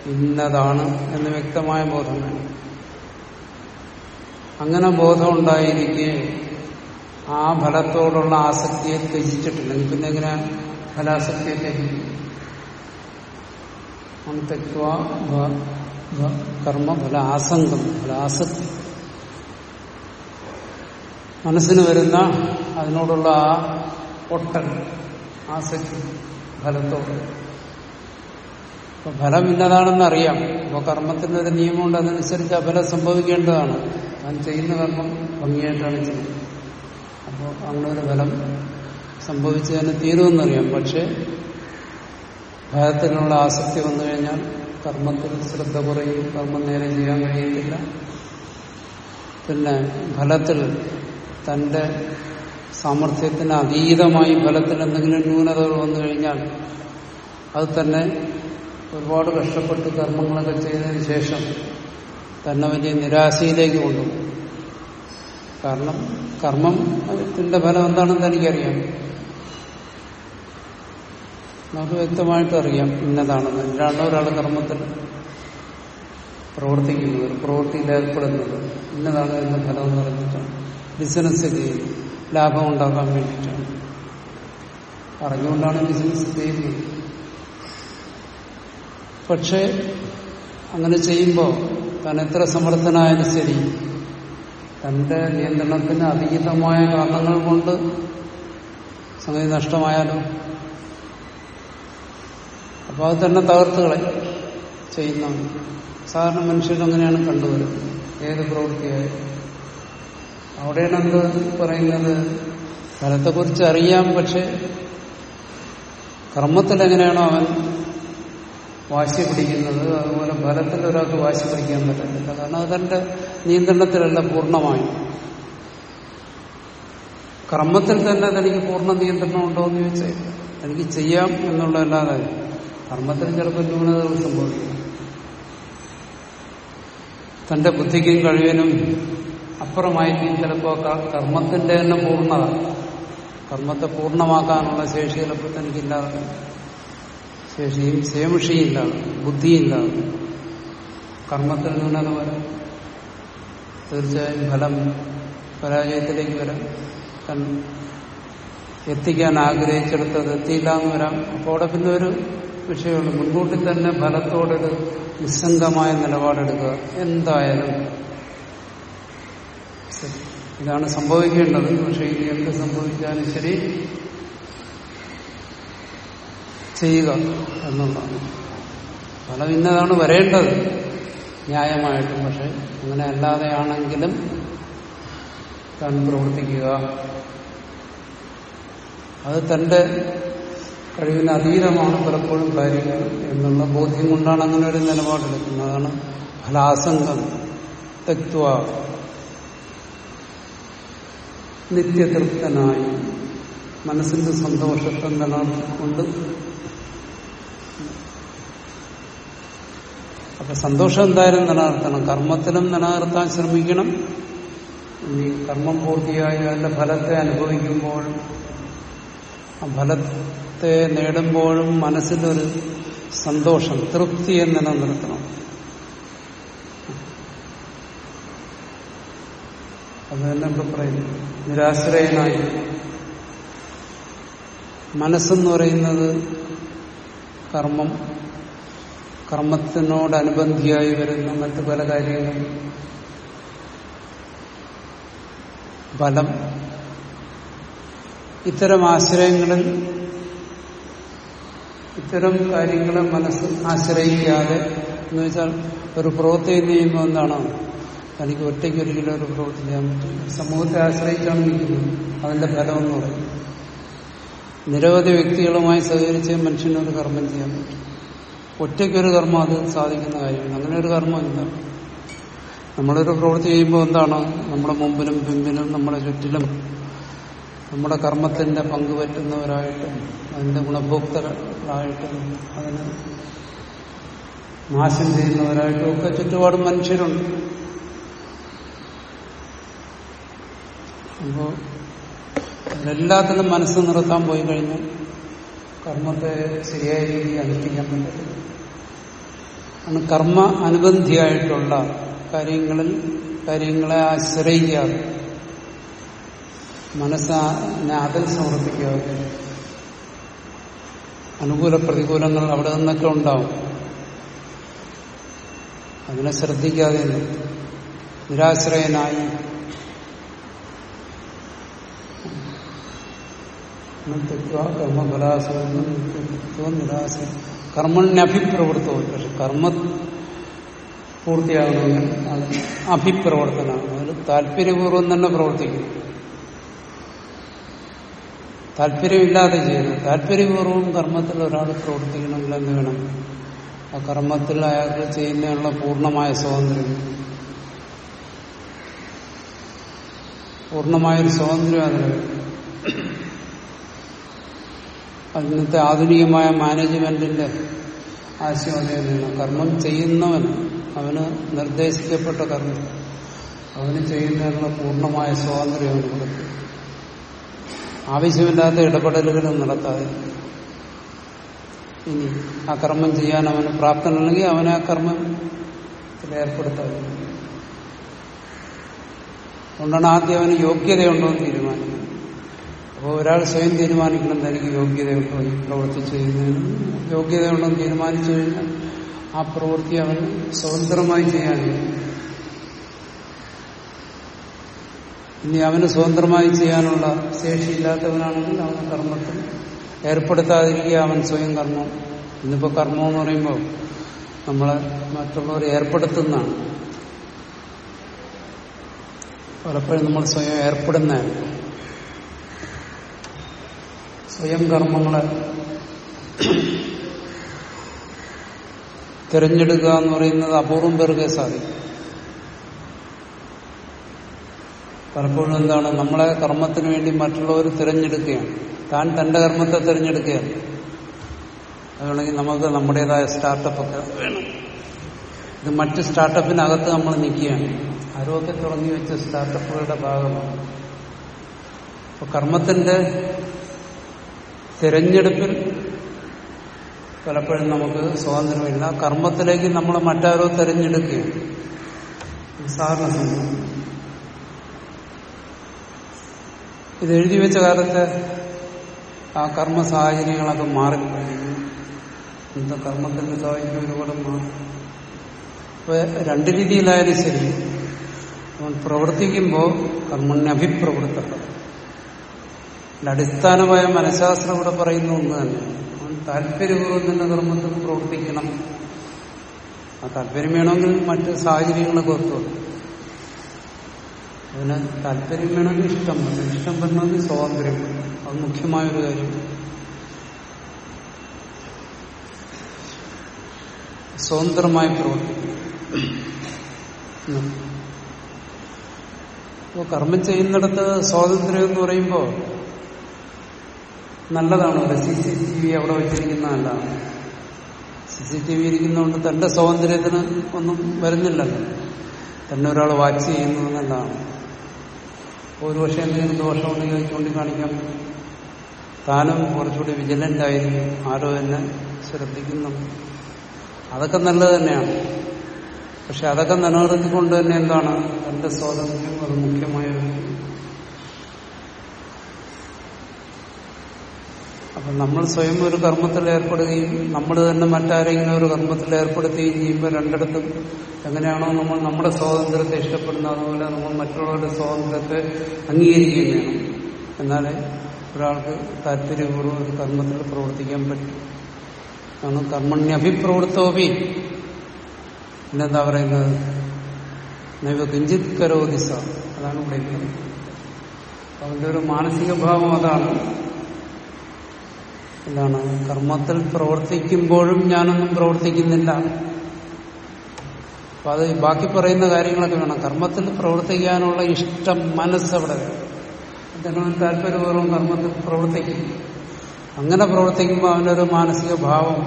ഇന്നതാണ് എന്ന് വ്യക്തമായ ബോധം വേണം. അങ്ങനെ ബോധം ഉണ്ടായിരിക്കെ ആ ഫലത്തോടുള്ള ആസക്തിയെ ത്യജിച്ചിട്ടില്ലെങ്കിൽ പിന്നെ എങ്ങനെ ഫലാസക്തിയെ ത്യജിക്കും? കർമ്മ ഫല ആസംഗം ഫലാസക്തി മനസ്സിന് വരുന്ന അതിനോടുള്ള ആ ഒട്ടൽ ആസക്തി ഫലത്തോട് ഇപ്പൊ ഫലം ഇന്നതാണെന്ന് അറിയാം. അപ്പൊ കർമ്മത്തിന്റെ ഒരു നിയമമുണ്ട്. അതനുസരിച്ച് ആ ഫലം സംഭവിക്കേണ്ടതാണ്. താൻ ചെയ്യുന്ന കർമ്മം ഭംഗിയായിട്ടാണ് ചെയ്യുന്നത്. അപ്പോൾ അങ്ങനെ ഒരു ഫലം സംഭവിച്ചു തന്നെ തീരുമെന്നറിയാം. പക്ഷെ ഭയത്തിനുള്ള ആസക്തി വന്നു കഴിഞ്ഞാൽ കർമ്മത്തിൽ ശ്രദ്ധ കുറയും കർമ്മം നേരെ ചെയ്യാൻ കഴിയുന്നില്ല പിന്നെ ഫലത്തിൽ തന്റെ സാമർഥ്യത്തിന് അതീതമായി ഫലത്തിൽ എന്തെങ്കിലും ന്യൂനതകൾ വന്നു കഴിഞ്ഞാൽ അത് തന്നെ ഒരുപാട് കഷ്ടപ്പെട്ട് കർമ്മങ്ങളൊക്കെ ചെയ്തതിന് ശേഷം തന്നെ വലിയ നിരാശയിലേക്ക് കൊണ്ടുപോകും. കാരണം കർമ്മത്തിന്റെ ഫലം എന്താണെന്ന് എനിക്കറിയാം. നമുക്ക് വ്യക്തമായിട്ട് അറിയാം ഇന്നതാണെന്ന്. രണ്ടോ ഒരാൾ കർമ്മത്തിൽ പ്രവർത്തിക്കുന്നത് ഒരു പ്രവൃത്തിയിൽ ഏർപ്പെടുന്നത്. ഇന്നതാണ് എന്ന ഫലം എന്ന് പറഞ്ഞിട്ടാണ്. ബിസിനസ് ചെയ്യുന്നത് ലാഭം ഉണ്ടാക്കാൻ വേണ്ടിയിട്ടാണ്. അറിഞ്ഞുകൊണ്ടാണ് ബിസിനസ് ചെയ്യുന്നത്. പക്ഷേ അങ്ങനെ ചെയ്യുമ്പോൾ താൻ എത്ര സമർത്ഥനായാലും ശരി തന്റെ നിയന്ത്രണത്തിന് അതീതമായ കാരണങ്ങൾ കൊണ്ട് സംഗതി നഷ്ടമായാലും അപ്പോൾ അത് തന്നെ തകർത്തുകളെ ചെയ്യുന്ന സാധാരണ മനുഷ്യരങ്ങനെയാണ് കണ്ടുവരുന്നത്. ഏത് പ്രവൃത്തിയായി അവിടെയാണ് എന്ത് പറയുന്നത്? ഫലത്തെക്കുറിച്ച് അറിയാം പക്ഷെ കർമ്മത്തിൽ എങ്ങനെയാണോ അവൻ വാശി പിടിക്കുന്നത്? അതുപോലെ ഫലത്തിൽ ഒരാൾക്ക് വാശി പിടിക്കാൻ പറ്റത്തില്ല കാരണം അതെന്റെ നിയന്ത്രണത്തിലല്ല പൂർണമായി. കർമ്മത്തിൽ തന്നെ തനിക്ക് പൂർണ നിയന്ത്രണം ഉണ്ടോ എന്ന് ചോദിച്ചാൽ എനിക്ക് ചെയ്യാം എന്നുള്ളതല്ലാതെ കർമ്മത്തിൽ ചിലപ്പോൾ ന്യൂനതകൾ സംഭവിക്കും തന്റെ ബുദ്ധിക്കും കഴിവിനും അപ്പുറമായിരിക്കും ചിലപ്പോൾ കർമ്മത്തിന്റെ തന്നെ പൂർണത. കർമ്മത്തെ പൂർണമാക്കാനുള്ള ശേഷി ചിലപ്പോൾ തനിക്കില്ലാതെ ശേഷിയും സേമുഷിയില്ലാതെ ബുദ്ധിയില്ലാതെ. കർമ്മത്തിൽ ന്യൂനത വരാം. തീർച്ചയായും ഫലം പരാജയത്തിലേക്ക് വരാം. എത്തിക്കാൻ ആഗ്രഹിച്ചെടുത്തത് എത്തിയില്ല എന്ന് വരാം. അപ്പോൾ അവിടെ പിന്നെ ഒരു വിഷയമുണ്ട്. മുൻകൂട്ടി തന്നെ ഫലത്തോടൊരു നിസ്സംഗമായ നിലപാടെടുക്കുക. എന്തായാലും. ഇതാണ് സംഭവിക്കേണ്ടത്. പക്ഷെ ഇനി എന്ത് സംഭവിച്ചാലും ശരി ചെയ്യുക എന്നുള്ളതാണ്. ഫലം ഇന്നതാണ് വരേണ്ടത്. ന്യായമായിട്ടും പക്ഷെ അങ്ങനെ അല്ലാതെയാണെങ്കിലും താൻ പ്രവർത്തിക്കുക. അത് തന്റെ കഴിവിന് അതീതമാണ് പലപ്പോഴും കാര്യങ്ങൾ എന്നുള്ള ബോധ്യം കൊണ്ടാണ് അങ്ങനെ ഒരു നിലപാടെടുക്കുന്നത് അതാണ് ഫലാസംഗം. തെക്വ നിത്യതൃപ്തനായി. മനസ്സിന്റെ സന്തോഷത്തെ നിലനിർത്തിക്കൊണ്ട് അപ്പൊ സന്തോഷം എന്തായാലും നിലനിർത്തണം. കർമ്മത്തിലും നിലനിർത്താൻ ശ്രമിക്കണം. ഈ കർമ്മം പൂർത്തിയായി അതിന്റെ ഫലത്തെ അനുഭവിക്കുമ്പോൾ ആ ഫലത്തെ നേടുമ്പോഴും മനസ്സിലൊരു സന്തോഷം തൃപ്തിയെ നിലനിർത്തണം. അത് തന്നെ ഇവിടെ പറയുന്നു. നിരാശ്രയനായി. മനസ്സെന്ന് പറയുന്നത് കർമ്മം. കർമ്മത്തിനോടനുബന്ധിയായി വരുന്ന മറ്റു പല കാര്യങ്ങളും. ഫലം ഇത്തരം ആശ്രയങ്ങളിൽ ഇത്തരം കാര്യങ്ങളെ മനസ്സ് ആശ്രയിക്കാതെ എന്ന് വെച്ചാൽ ഒരു പ്രവൃത്തി ചെയ്യുമ്പോൾ എന്താണ് തനിക്ക് ഒറ്റയ്ക്ക് ഒരിക്കലും ഒരു പ്രവൃത്തി ചെയ്യാൻ പറ്റില്ല. സമൂഹത്തെ ആശ്രയിച്ചാണ് നിൽക്കുന്നത്. അതിന്റെ ഫലം എന്ന് പറയും. നിരവധി വ്യക്തികളുമായി സഹകരിച്ച് മനുഷ്യനൊരു കർമ്മം ചെയ്യാൻ പറ്റും. ഒറ്റയ്ക്കൊരു കർമ്മം അത് സാധിക്കുന്ന കാര്യമാണ്. അങ്ങനെ ഒരു കർമ്മം ഇല്ല. നമ്മളൊരു പ്രവൃത്തി ചെയ്യുമ്പോൾ എന്താണ്? നമ്മുടെ മുമ്പിലും പിമ്പിലും നമ്മുടെ ചുറ്റിലും നമ്മുടെ കർമ്മത്തിന്റെ പങ്ക് പറ്റുന്നവരായിട്ടും അതിന്റെ ഗുണഭോക്തരായിട്ടും അതിന് നാശം ചെയ്യുന്നവരായിട്ടും ഒക്കെ ചുറ്റുപാടും മനുഷ്യരുണ്ട്. അപ്പോ അതിലെല്ലാത്തിനും മനസ്സ് നിർത്താൻ പോയി കഴിഞ്ഞാൽ കർമ്മത്തെ ശരിയായ രീതിയിൽ അനുഷ്ഠിക്കാൻ പറ്റില്ല ആണ് കർമ്മ അനുബന്ധിയായിട്ടുള്ള കാര്യങ്ങളിൽ കാര്യങ്ങളെ ആശ്രയിക്കാതെ മനസ്സിനെ അതിൽ സമർപ്പിക്കുക. അനുകൂല പ്രതികൂലങ്ങൾ അവിടെ നിന്നൊക്കെ ഉണ്ടാവും. അതിനെ ശ്രദ്ധിക്കാതെ നിരാശ്രയനായി കർമ്മണ്യഭിപ്രവൃത്തവും പക്ഷെ കർമ്മ പൂർത്തിയാകണമെങ്കിൽ അത് അഭിപ്രവർത്തനമാണ് അതിൽ താല്പര്യപൂർവം തന്നെ പ്രവർത്തിക്കും. താല്പര്യമില്ലാതെ ചെയ്യുന്നു. താല്പര്യപൂർവം കർമ്മത്തിൽ ഒരാൾ പ്രവർത്തിക്കണമെങ്കിൽ എന്ത് വേണം. ആ കർമ്മത്തിൽ അയാൾക്ക് ചെയ്യുന്നതിനുള്ള പൂർണമായ സ്വാതന്ത്ര്യം. പൂർണമായൊരു സ്വാതന്ത്ര്യം അതിന് അതിനത്തെ ആധുനികമായ മാനേജ്മെന്റിന്റെ ആശയം അത് കർമ്മം ചെയ്യുന്നവൻ അവന് നിർദ്ദേശിക്കപ്പെട്ട കർമ്മം. അവന് ചെയ്യുന്നതിനുള്ള പൂർണമായ സ്വാതന്ത്ര്യം അവന് കൊടുക്കും ആവശ്യമില്ലാത്ത ഇടപെടലുകളും നടത്താതെ. ഇനി ആ കർമ്മം ചെയ്യാൻ അവന് പ്രാപ്തനല്ലെങ്കിൽ അവനെ ആ കർമ്മത്തിൽ ഏർപ്പെടുത്താതെ. അതുകൊണ്ടാണ് ആദ്യം അവന് യോഗ്യതയുണ്ടോ എന്ന് തീരുമാനിക്കുന്നത്. അപ്പോൾ ഒരാൾ സ്വയം തീരുമാനിക്കണം തനിക്ക് യോഗ്യതയുണ്ടോ ഈ പ്രവൃത്തി ചെയ്യുന്നതിന് യോഗ്യതയുണ്ടോ എന്ന് തീരുമാനിച്ചു കഴിഞ്ഞാൽ ആ പ്രവൃത്തി അവൻ സ്വതന്ത്രമായി ചെയ്യാനും ഇനി അവന് സ്വതന്ത്രമായി ചെയ്യാനുള്ള ശേഷിയില്ലാത്തവനാണെങ്കിൽ അവന് കർമ്മത്തിൽ ഏർപ്പെടുത്താതിരിക്കുക അവൻ സ്വയം കർമ്മം. ഇന്നിപ്പോ കർമ്മം എന്ന് പറയുമ്പോൾ നമ്മളെ മറ്റുള്ളവർ ഏർപ്പെടുത്തുന്നതാണ്. പലപ്പോഴും നമ്മൾ സ്വയം ഏർപ്പെടുന്നതാണ്. സ്വയം കർമ്മങ്ങളെ തിരഞ്ഞെടുക്കുക എന്ന് പറയുന്നത് അപൂർവം പേർക്കേ സാധിക്കും. പലപ്പോഴും എന്താണ് നമ്മളെ കർമ്മത്തിന് വേണ്ടി മറ്റുള്ളവർ തിരഞ്ഞെടുക്കുകയാണ്. താൻ തന്റെ കർമ്മത്തെ തിരഞ്ഞെടുക്കുകയാണ്. അതുകൊണ്ടെങ്കിൽ നമുക്ക് നമ്മുടേതായ സ്റ്റാർട്ടപ്പ് ഒക്കെ വേണം. ഇത് മറ്റ് സ്റ്റാർട്ടപ്പിനകത്ത് നമ്മൾ നിൽക്കുകയാണ്. ആരോഗ്യം തുടങ്ങി വെച്ച സ്റ്റാർട്ടപ്പുകളുടെ ഭാഗമാണ്. അപ്പൊ കർമ്മത്തിന്റെ തിരഞ്ഞെടുപ്പിൽ പലപ്പോഴും നമുക്ക് സ്വാതന്ത്ര്യമില്ല കർമ്മത്തിലേക്ക് നമ്മൾ മറ്റാരോ തിരഞ്ഞെടുക്കുകയാണ്. സാറിന് സംഭവം ഇത് എഴുതി വെച്ച കാലത്ത് ആ കർമ്മ സാഹചര്യങ്ങളൊക്കെ മാറിക്കഴിഞ്ഞു ഇന്നത്തെ കർമ്മത്തിന്റെ സാഹചര്യം ഒരുപാട് മാറി. അപ്പൊ രണ്ട് രീതിയിലായാലും ശരി. അവൻ പ്രവർത്തിക്കുമ്പോൾ കർമ്മണ്യഭിപ്രവൃത്ത അടിസ്ഥാനമായ മനഃശാസ്ത്രം ഇവിടെ പറയുന്ന ഒന്ന് തന്നെയാണ് താല്പര്യപൂർവം തന്നെ കർമ്മത്തിൽ പ്രവർത്തിക്കണം. ആ താല്പര്യം വേണമെങ്കിൽ മറ്റ് സാഹചര്യങ്ങളൊക്കെ ഒത്തു അതിന് താല്പര്യം വേണമെങ്കിൽ ഇഷ്ടം വേണം ഇഷ്ടം വരണമെങ്കിൽ സ്വാതന്ത്ര്യം. അത് മുഖ്യമായൊരു കാര്യം. സ്വതന്ത്രമായി പ്രവർത്തിക്കും അപ്പോൾ കർമ്മം ചെയ്യുന്നിടത്ത് സ്വാതന്ത്ര്യം എന്ന് പറയുമ്പോൾ നല്ലതാണ്. ഒരു സി സി ടി വി അവിടെ വെച്ചിരിക്കുന്ന നല്ലതാണ്. സി സി ടി വി ഇരിക്കുന്നതുകൊണ്ട് തന്റെ സ്വാതന്ത്ര്യത്തിന് ഒന്നും വരുന്നില്ലല്ലോ. തന്നെ ഒരാൾ വാച്ച് ചെയ്യുന്നത് നല്ലതാണ്. ഒരുപക്ഷെ എന്തെങ്കിലും ദോഷമുണ്ടെങ്കിൽ പറ്റും താനും കുറച്ചുകൂടി വിജിലന്റ് ആയിരിക്കും. ആരോ എന്നെ ശ്രദ്ധിക്കുന്നു. അതൊക്കെ നല്ലത് തന്നെയാണ്. പക്ഷെ അതൊക്കെ നിലനിർത്തിക്കൊണ്ട് തന്നെ എന്താണ്? തന്റെ സ്വാതന്ത്ര്യം അത് മുഖ്യമായ ഒരു അപ്പൊ നമ്മൾ സ്വയം ഒരു കർമ്മത്തിൽ ഏർപ്പെടുകയും നമ്മൾ തന്നെ മറ്റാരെങ്കിലും ഒരു കർമ്മത്തിൽ ഏർപ്പെടുത്തുകയും ചെയ്യുമ്പോൾ രണ്ടിടത്തും എങ്ങനെയാണോ നമ്മൾ നമ്മുടെ സ്വാതന്ത്ര്യത്തെ ഇഷ്ടപ്പെടുന്നത് അതുപോലെ നമ്മൾ മറ്റുള്ളവരുടെ സ്വാതന്ത്ര്യത്തെ അംഗീകരിക്കുകയും വേണം. എന്നാലേ ഒരാൾക്ക് താല്പര്യപൂർവം ഒരു കർമ്മത്തിൽ പ്രവർത്തിക്കാൻ പറ്റും. കാരണം കർമ്മണ്യഭിപ്രവൃത്തോപി. പിന്നെന്താ പറയുന്നത്? നൈവ കിഞ്ചിത് കരോദിസ അതാണ് ഇവിടെ അവന്റെ ഒരു മാനസിക ഭാവം അതാണ്. എന്താണ് കർമ്മത്തിൽ പ്രവർത്തിക്കുമ്പോഴും ഞാനൊന്നും പ്രവർത്തിക്കുന്നില്ല. അപ്പൊ അത് ബാക്കി പറയുന്ന കാര്യങ്ങളൊക്കെ വേണം. കർമ്മത്തിൽ പ്രവർത്തിക്കാനുള്ള ഇഷ്ടം മനസ്സവിടെ അദ്ദേഹം താല്പര്യപൂർവം കർമ്മത്തിൽ പ്രവർത്തിക്കും അങ്ങനെ പ്രവർത്തിക്കുമ്പോൾ അവനൊരു മാനസിക ഭാവം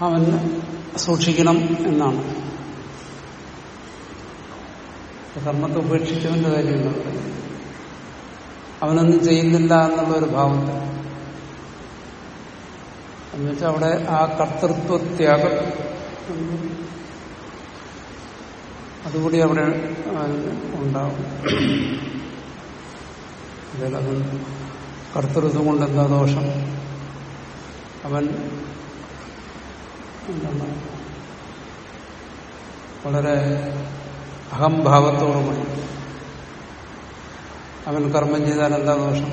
അവൻ സൂക്ഷിക്കണം എന്നാണ്. കർമ്മത്തെ ഉപേക്ഷിച്ചവന്റെ കാര്യമാണ്. അവനൊന്നും ചെയ്യുന്നില്ല എന്നുള്ള ഒരു ഭാവത്തിൽ എന്നുവെച്ചാൽ അവിടെ ആ കർത്തൃത്വത്യാഗം അതുകൂടി അവിടെ ഉണ്ടാവും. അവൻ കർത്തൃത്വം കൊണ്ട് എന്താ ദോഷം? അവൻ എന്താണ്? വളരെ അഹംഭാവത്തോടുമായി അവൻ കർമ്മം ചെയ്താൽ എന്താ ദോഷം?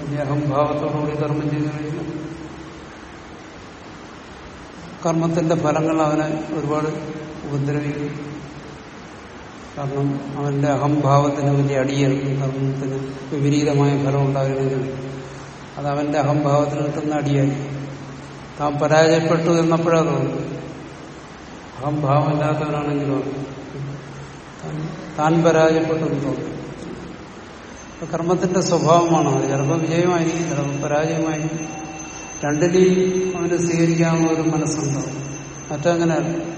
വലിയ അഹംഭാവത്തോടുകൂടി കർമ്മം ചെയ്തു കഴിഞ്ഞാൽ കർമ്മത്തിന്റെ ഫലങ്ങൾ അവനെ ഒരുപാട് ഉപദ്രവിക്കും. കാരണം അവന്റെ അഹംഭാവത്തിന് വലിയ അടിയേൽക്കും കർമ്മത്തിന് വിപരീതമായ ഫലം ഉണ്ടാകണമെങ്കിൽ അത് അവന്റെ അഹംഭാവത്തിന് കിട്ടുന്ന അടിയായി താൻ പരാജയപ്പെട്ടു എന്നപ്പോഴാ തോന്നുന്നത്. അഹംഭാവമില്ലാത്തവനാണെങ്കിലോ താൻ പരാജയപ്പെട്ടു എന്ന് തോന്നുന്നു. കർമ്മത്തിന്റെ സ്വഭാവമാണ്. ചിലപ്പോൾ വിജയമായിരിക്കും ചിലപ്പോൾ പരാജയമായിരിക്കും. രണ്ടിനെയും അവന് സ്വീകരിക്കാനുള്ള ഒരു മനസ്സുണ്ടാവും മറ്റങ്ങനെയല്ല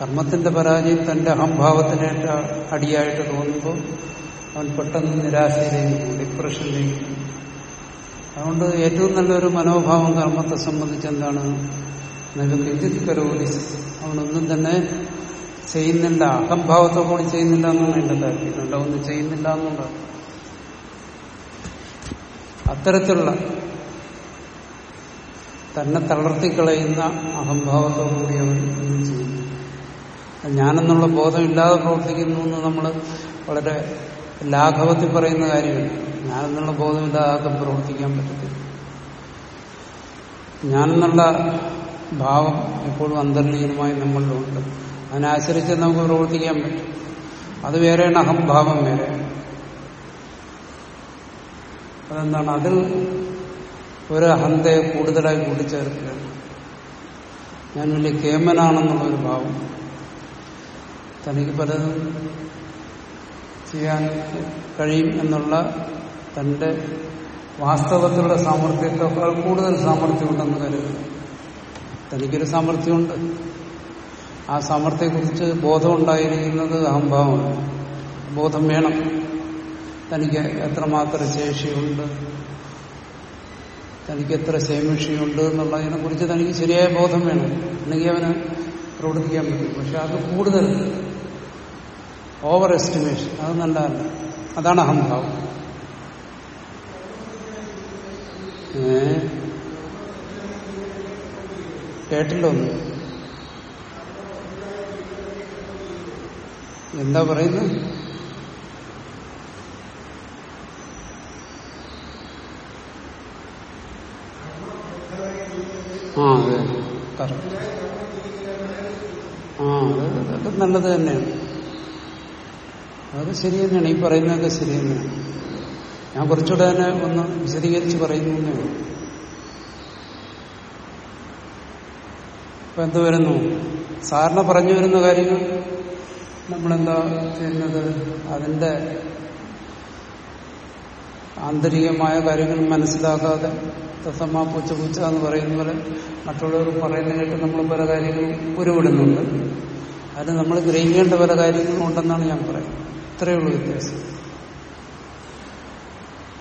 കർമ്മത്തിന്റെ പരാജയം തന്റെ അഹംഭാവത്തിനേറ്റ അടിയായിട്ട് തോന്നുമ്പോൾ അവൻ പെട്ടെന്ന് നിരാശയിലേക്ക് ഡിപ്രഷനിലേക്ക് അതുകൊണ്ട് ഏറ്റവും നല്ലൊരു മനോഭാവം കർമ്മത്തെ സംബന്ധിച്ച് എന്താണ്? കിഞ്ചിത് കരോലി അവനൊന്നും തന്നെ ചെയ്യുന്നില്ല. അഹംഭാവത്തോടുകൂടി ചെയ്യുന്നില്ല എന്നാണ് എന്റെ അല്ല ഒന്നും ചെയ്യുന്നില്ല എന്നുള്ളത് അത്തരത്തിലുള്ള തന്നെ തളർത്തിക്കളയുന്ന അഹംഭാവത്തോടുകൂടി അവർ ചെയ്യുന്നു ഞാനെന്നുള്ള ബോധമില്ലാതെ പ്രവർത്തിക്കുന്നു എന്ന് നമ്മൾ വളരെ ലാഘവത്തിൽ പറയുന്ന കാര്യമില്ല. ഞാനെന്നുള്ള ബോധമില്ലാതെ ആർക്കും പ്രവർത്തിക്കാൻ പറ്റത്തില്ല. ഞാനെന്നുള്ള ഭാവം എപ്പോഴും അന്തർലീനമായി നമ്മളിലുണ്ട്. അതിനാശ്രയിച്ച് നമുക്ക് പ്രവർത്തിക്കാൻ പറ്റും. അത് വേറെയാണ് അഹംഭാവം വേറെ. അതെന്താണ്? അതിൽ ഒരു അഹന്തയെ കൂടുതലായി കൂട്ടിച്ചേർക്കുകയാണ് ഞാൻ വലിയ കേമനാണെന്നുള്ളൊരു ഭാവം. തനിക്ക് പലതും ചെയ്യാൻ കഴിയും എന്നുള്ള തന്റെ വാസ്തവത്തിലുള്ള സാമർഥ്യത്തെക്കാൾ കൂടുതൽ സാമർഥ്യമുണ്ടെന്ന് കരുതുന്നു. തനിക്കൊരു സാമർഥ്യമുണ്ട്. ആ സാമർഥ്യത്തെക്കുറിച്ച് ബോധമുണ്ടായിരിക്കുന്നത് അഹംഭാവമാണ് ബോധം വേണം. തനിക്ക് എത്രമാത്രം ശേഷിയുണ്ട്? തനിക്ക് എത്ര ശേമിഷിയുണ്ട് എന്നുള്ളതിനെ കുറിച്ച് തനിക്ക് ശരിയായ ബോധം വേണം. അല്ലെങ്കിൽ അവന് പ്രവർത്തിക്കാൻ പറ്റും. പക്ഷെ അത് കൂടുതൽ. ഓവർ എസ്റ്റിമേഷൻ അത് നല്ലതല്ല അതാണ് അഹംഭാവം. കേട്ടില്ല ഒന്ന്? എന്താ പറയുന്നത് ആ അതെ. കറക്റ്റ്. ആ അത് അതൊക്കെ നല്ലത് തന്നെയാണ്. അത് ശരി തന്നെയാണ്. ഈ പറയുന്നതൊക്കെ ശരി തന്നെയാണ്. ഞാൻ കുറച്ചുകൂടെ തന്നെ ഒന്ന് വിശദീകരിച്ച് പറയുന്നു ഇപ്പൊ എന്ത് വരുന്നു? സാറിന് പറഞ്ഞു വരുന്ന കാര്യങ്ങൾ? നമ്മളെന്താ ചെയ്യുന്നത്? അതിന്റെ ആന്തരികമായ കാര്യങ്ങൾ മനസ്സിലാക്കാതെ തസമ്മ പൂച്ച പൂച്ച എന്ന് പറയുന്ന പോലെ മറ്റുള്ളവർ പറയുന്ന കേട്ട് നമ്മൾ പല കാര്യങ്ങളും ഉരുവിടുന്നുണ്ട്. അതിന് നമ്മൾ ഗ്രഹിക്കേണ്ട പല കാര്യങ്ങളും ഉണ്ടെന്നാണ് ഞാൻ പറയുന്നത്. ഇത്രയേ ഉള്ളൂ വ്യത്യാസം.